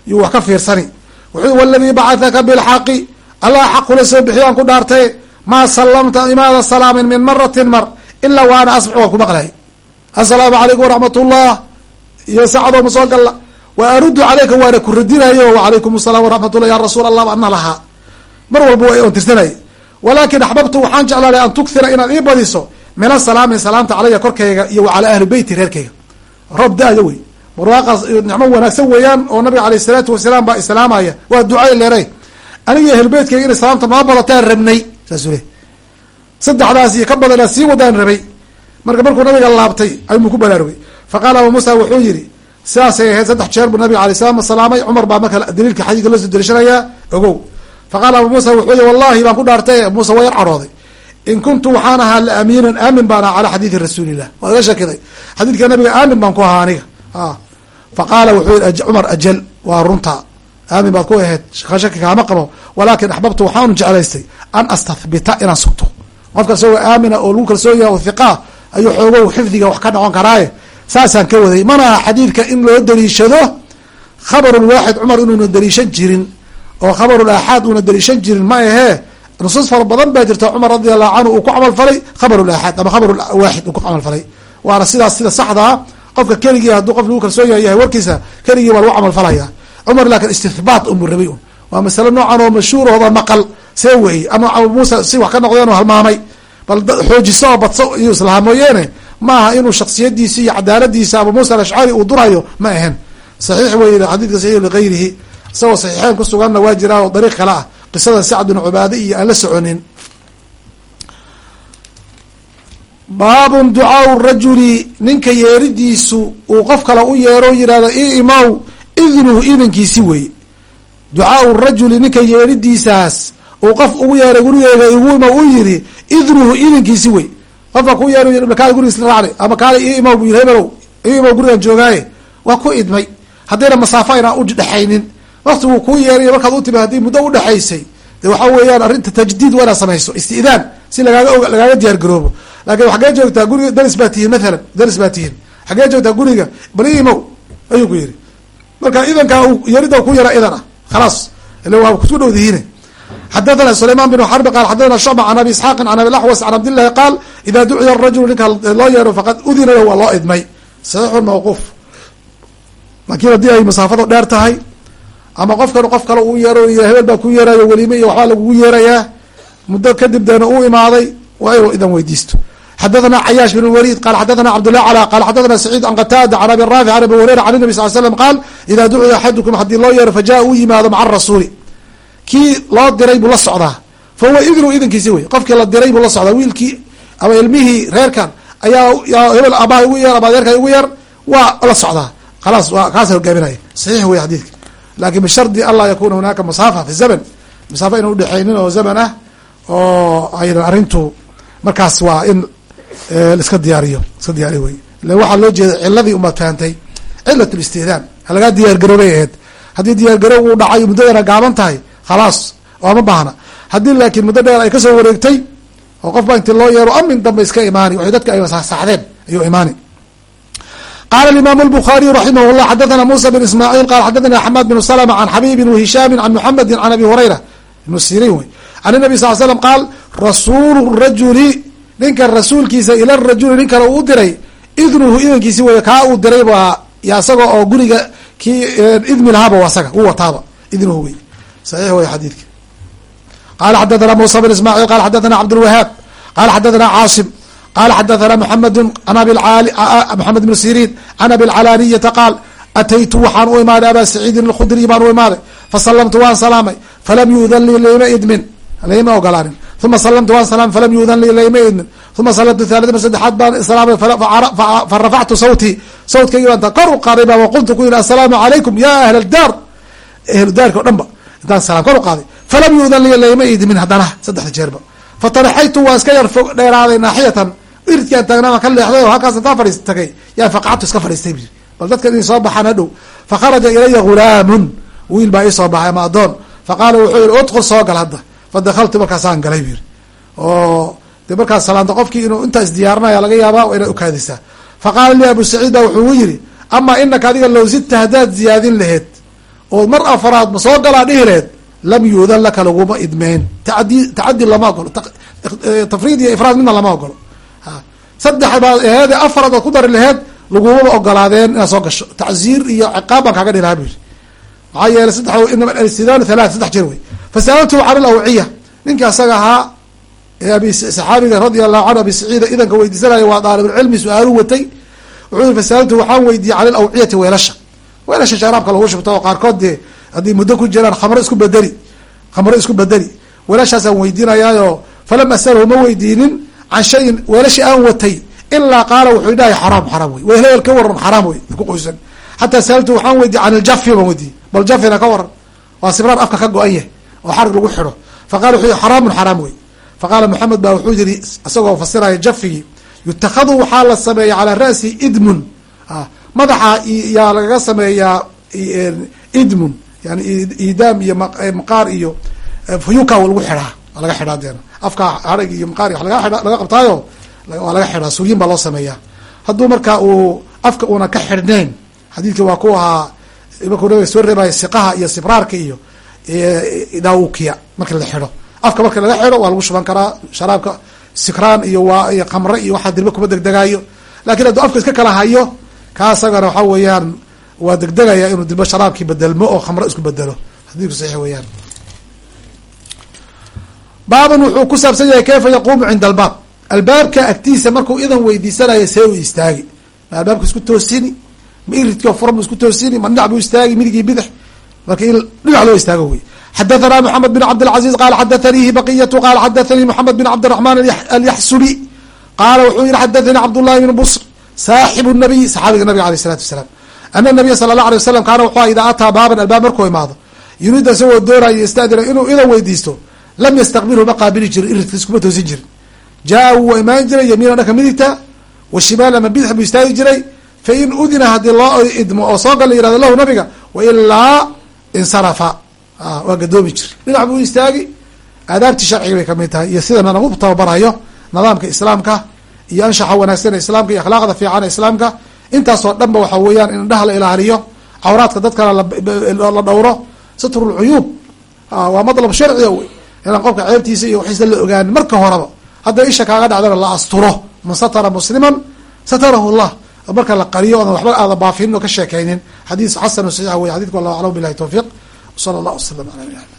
yuu wax ka fiirsani wuxuu waladii bacahaka bilxaqi allah xaq kula soo bixiy ku dhaartay maa salamta imaada salaamin min maratin mar ilaa wa ana asmac waan ku maqlay assalaamu calaykum waraxmat ullah iyo sacadoo ma soo galla wa aruddu calayka waana ku radinayo wacalaykum asalaam waraxmat ullah ya rasuul allah ana lahaa mar walba waa on tirsanay walaakin axbabtu waxaan jeclaaday an tughira inaad ii badiso min asalaami salaamta calaya korkayga iyo wa calaa ahli beyti reerkayga roob da-yo wey barwaaqaas nicmo wanaagsan weeyaan oo nabiga aleyh isalaatu wasalaam baa islaamaya waa ducay leeray aniga ahlubeytkayga inay salaamta noo badataan rabnay saasuu le saddexdaas iyo ka badanaa sii wadaan rabay. Marka markuu nabiga laabtay ayuu ku baraarugay faqaala abu muusa wuxuu yihi sidaasay ahayd saddex jeer buu nabiga alay salam salaamay. Cumar baa marka daliilka xadiidka loo soo dariishanayaa ogow. Faqaala abu muusa wuxuu yihi wallahi baan ku dhaartay abu waa yar carooday in kuntu waxaan ahaa laamiinan aamin baan aha calaa xadiidi rasuulillah. Waa iga shakiday xadiidka nabiga aamin baan ku ahaa aniga. Faqaala wuxuu yihi cumar ajal waa runta. Aamin baad ku ahayd shaki kaama qabo. Walaakin axbabtu waxaanu jeclaystay an astahbita inaan sugto qofka isagoo aamina oo lagu kalsoon yahay o hiqa ayuu xoogow xifdiga wax ka noqon karaaye. Saasaan ka waday. Mana xadiidka in loo daliishado khabarulwaaxid cumar inuuna daliishan jirin. Oo khabarul aaxaad uuna daliishan jirin ma ahee nusuus fara badan baa jirta cumar radi allahu canhu uu ku camal falay khabar laxaad ama khabar waaxid uu ku camal falay. Waana sidaas sida saxdaa qofka keligii hadduu qof lagu kalsoon yahay warkiisa keligii baa lagu camal falaya. Cumar laakin istihbaat unbu rabay un waa masale noocan oo mashhuurahooda maqal see weeye ama abu muusa si wax ka noqdeen halmaamay. Bal xoojiso oo badso iyo islaha mooyeene maaha inuu shaksiyadiisi iyo cadaaladiisa abu muusa alashcari uu durayo ma ahen saxiix wey xadiidka saxiix ligayrihi isagoo saxiixeyn ku suganna waa jiraa oo dariiq kale ah. Qisada sacd bin cubaade iyo aan la soconin. Baabun ducaau rajuli ninka yeeridiisu uu qof kale u yeero yihahdo i imow idnuhu idankiisi wey ducaau rajuli ninka yeeridiisaas uu qof ugu yeeray gurigeega igu imow u yiri idnuhu idankiisi wey qofka ku yeer kaali gurigiis la raacday ama kaali i imow bu yiri hebelow i imow gurigan joogaaye waa ku idmay. Haddayna masaafo aynaan u dhexaynin. Waktiguu kuu yeeray markaad u timi haddii muddo udhexaysay de waxa weeyaan arrinta tajdiid waa inaad samayso istidaan si lagaaga lagaaga diyaar garoobo. Laakin xagee joogtaa guriga daris baa tihiin mathalan daris baa tihiin. Xagee joogtaa guriga bal i imow ayuu ku yiri marka idankaa yarida ku yara idan ah khalaas. Ila waa kusku dhowdihiine xadathana sulayman bin xarbi qaal xadathana shucba can abi isxaaqin can abi laxwas can cabdillahi qaal ida duciya arajulu ninka loo yeero faqad udina lahu waa loo idmay saxiixun mawquuf laakiin haddii ay masaafadu dheer tahay ama qofkan qof kale uu yeero hebel baa ku yeerayo welime iyo waxbaa lagugu yeerayaa muddo kadib deena uu imaaday waa inuu idan weydiisto xadathana cayaash bin waliid qal xadathana cabdullah cala qal xadathana saciid can qataada can abi raafic can abi hureyra can nabi sal slam qaal ida duciya axadukum haddii loo yeero fajaءa uu yimaado maca rasuuli kii loo diray buu la socdaa. Fa huwa idnu idankiisi wey qofkii la diray buu la socdaa. Wiilkii ama ilmihii reerkan ayaa hebel abaha igu yeer ama adeerka igu yeer waa la socdaa. Khalaas waa kaasa hogaaminaya saxiix wey xadiidka. Lakin bishardi anlaa yakuna hunaaka masaafa fi zaman. Masaafa ina udhexeynin oo zaman ah oo aynan arrintu markaas waa in laiska diyaariyo iska diyaariyo wey waxaa loo jeeda ciladii umaad fahantay cilat listidaan halagaa diyaar garoobay aheyd haddii diyaar garoob uu dhacay muddadana gaaban tahay khalaas oo ma baahna haddii laakiin muddo dheer ay kasoo wareegtay oo qof baa inti loo yeero amin dambe iska imaani waxay dadka ay saxsaxdeen ayuu imaani qala imam الbخariي raximah الlah xadathana musa bn ismاعil qala xadathana xmad bn slma an xabibi وhishaami an mحamedi an abi hurayra ibn sirin wey an الnabi sal slam qaal rasuulu rajuli ninka rasuulkiisa ila rajuli nin kale uu diray idnuhu idankiisi wey kaa uu diray ba y isaga oo guriga kii idmi lahaaba asaga u wataaba idnuhu wey saxiix wey xadiidka qala xadathana musa bn ismاعil qala xadathana cabdالwahaab qala xadathana caasim qala xadathana mxamed an mxamed bn sirin can abi lcalaniyata qaal ataytu waxaan u imaaday aba saciidin alkhudriy baan u imaaday fasalamtu waan salaamay falam yuudan lii layma idmin layma ogolaanin uma salamtu waan salaamay falam yuudan lii layma idmin uma salamtu thalita mar saddexaad baan salaamay farafactu sawtii sawtkaygi baan kor u qaaday ba waqultu ku yihi assalaamu calaykum ya ahl daar ahlu daarki o dhan ba intaan salam kor u falam yuudan lii layma idmin haddana saddexda jeerba. Fataraxaytu waan iska yar fog dheeraaday naaxiyatan. Iridkaan taagnaa ka leexday oo halkaas intaa fadhiis tagay. Yaa faqactu iska fadhiistay bu bal dadka inay soo baxaan hadhow fakharaja ilaya ghulaamun. Wiil baa iisoo baxay ama addoon. Faqaala wuxuu yihi udkul soo gal hadda. Fadakaltu markaasaan galay bu oo de markaas salaanta qofkii inuu intaa isdiyaarinaya laga yaabaa waa inaad ukaadisaa li abu saciid ba wuxuu yiri amaa inaka adiga low sidta haddaad ziyaadin laheed oo mar afaraad ma soo galaa dhihi laheed lam yuudan laka laguma idmeyn tadi tacadi lama ogolo tafriid iyo ifraad midna lama ogolo saddex baad aheede afaraad oad ku dari laheed lagumaba ogolaadeen inaad soo gasho. Tacziir iyo ciqaab baan kaaga dhihi lahaa bu yiri maxaa yeeley saddex inama alistidaan thalath saddex jeer wey fasa'altuhu can alawciya ninka asaga ahaa ee abi saxaabiga radia allahu canhu abi saciida idanka weydiisanaya waa daalibulcilmi su'aalu watay. Wuxuu yiri fasa'altuhu waxaan weydiiyey cala alawciyati weelasha weelasha sharaabka lagu shubto oo qaarkood dee haddii muddo ku jiraan khamro isku bedeli khamro isku bedeli weelashaasaan weydiinayaayo falam asalhu ma weydiinin can shayin weelashii aan watay ilaa qaala wuxuu dhahay xaraam xaraam wey weel hebel ka waran xaraam wey ku qoysan. Xataa saaltu waxaan weydiye can iljafi baan weydiiyey. Bal jafina ka waran waa sibraar afka ka go-an yahay oo xarig lagu xidho. Faqala wuxuu yihi xaraamun xaraam wey faqaala maxamed baa wuxuu yihi isagoo fasiraya jafigii yutakhadu waxaa la sameeya calaa ra'si idmun madaxa yaa lagaga sameeyaa idmun yani idaam iyo maqaar iyo fuyuka lagu xidhaa laga xidhaa deena. Afka harig iyo maqaar laga qabtaayo waa laga xidhaa suryin baa loo sameeyaa. Hadduu marka uu afka una ka xidhnayn xadiidki waa ku ahaa markuu nabiga soo reebaya siqaha iyo sibraarka iyo daawukiya marki la xidho. Afka marka laga xidho waa lagu shuban karaa sharaabka sikraan iyo waa iyo khamre iyo waxaa dirba kuma degdegaayo. Lakin hadduu afka iska kala hayo ka asagana waxaa weeyaan waa degdegaya inuu dirba sharaabkii bedelmo oo khamre isku bedelo. Xadiidku saxiix weeyaan. Baaban wuxuu ku saabsan yahay kayfa yaquumu cinda albaab. Albaabka agtiisa markuu idan weydiisanayo see u istaagi. Ma albaabka isku toosini ma iridkio furan bu isku toosini ma dhinac buu istaagi midigii bidix marka in dhinac loo istaago wey xadathana moxamed bin cabdilcaziz qala xadathanihi baqiyatu qala xadathanii moxamed bin cabdiraxmaan alyaxsubi qaala wuxuu yihi xadathanii cabdullahi bn busr saaxibu nabiy saxaabiga nabiga aleyh isalatu wasalaam. Ana nabiya sala allah alay wasalam kaana wuxuu idaa ataa baaban albaab markuu imaado yuriid isagoo doonaya yastadina inuu idan weydiisto lam yastaqbilhu ma qaabili jirin iridka iskuma toosin jirin. Jaa wuu imaan jiray yamiina dhanka midigta wa shimaala ma bidix buu istaagi jiray. Fa in udina haddii loo idmo oo soo gal la lahu nabiga wailaa insarafa. Waa gadoomi jiri dhinac buu istaagi. Aadaabtii sharciga bay ka mid tahay iyo sida nagu tababarayo nidaamka islaamka iyo anshaxa wanaagsan ee islaamka iyo akhlaaqda fiican ee islaamka. Intaasoo dhan ba waxa weeyaan in indhaha la ilaaliyo cawraadka dadkana la dhowro. Satrulcuyuub waa madlab sharciga wey inaan qofka ceebtiisa iyo waxiisa la ogaanin marka horeba hadday isha kaaga dhacdana la asturo. Man satara musliman? Satarahu llah marka la qariyo odan waxba aada baafinin oo ka sheekaynin. Xadiis xasan saxiix wey xadidka wallahu aclam bilahi tawfiiq. Wsala allah wasalam ala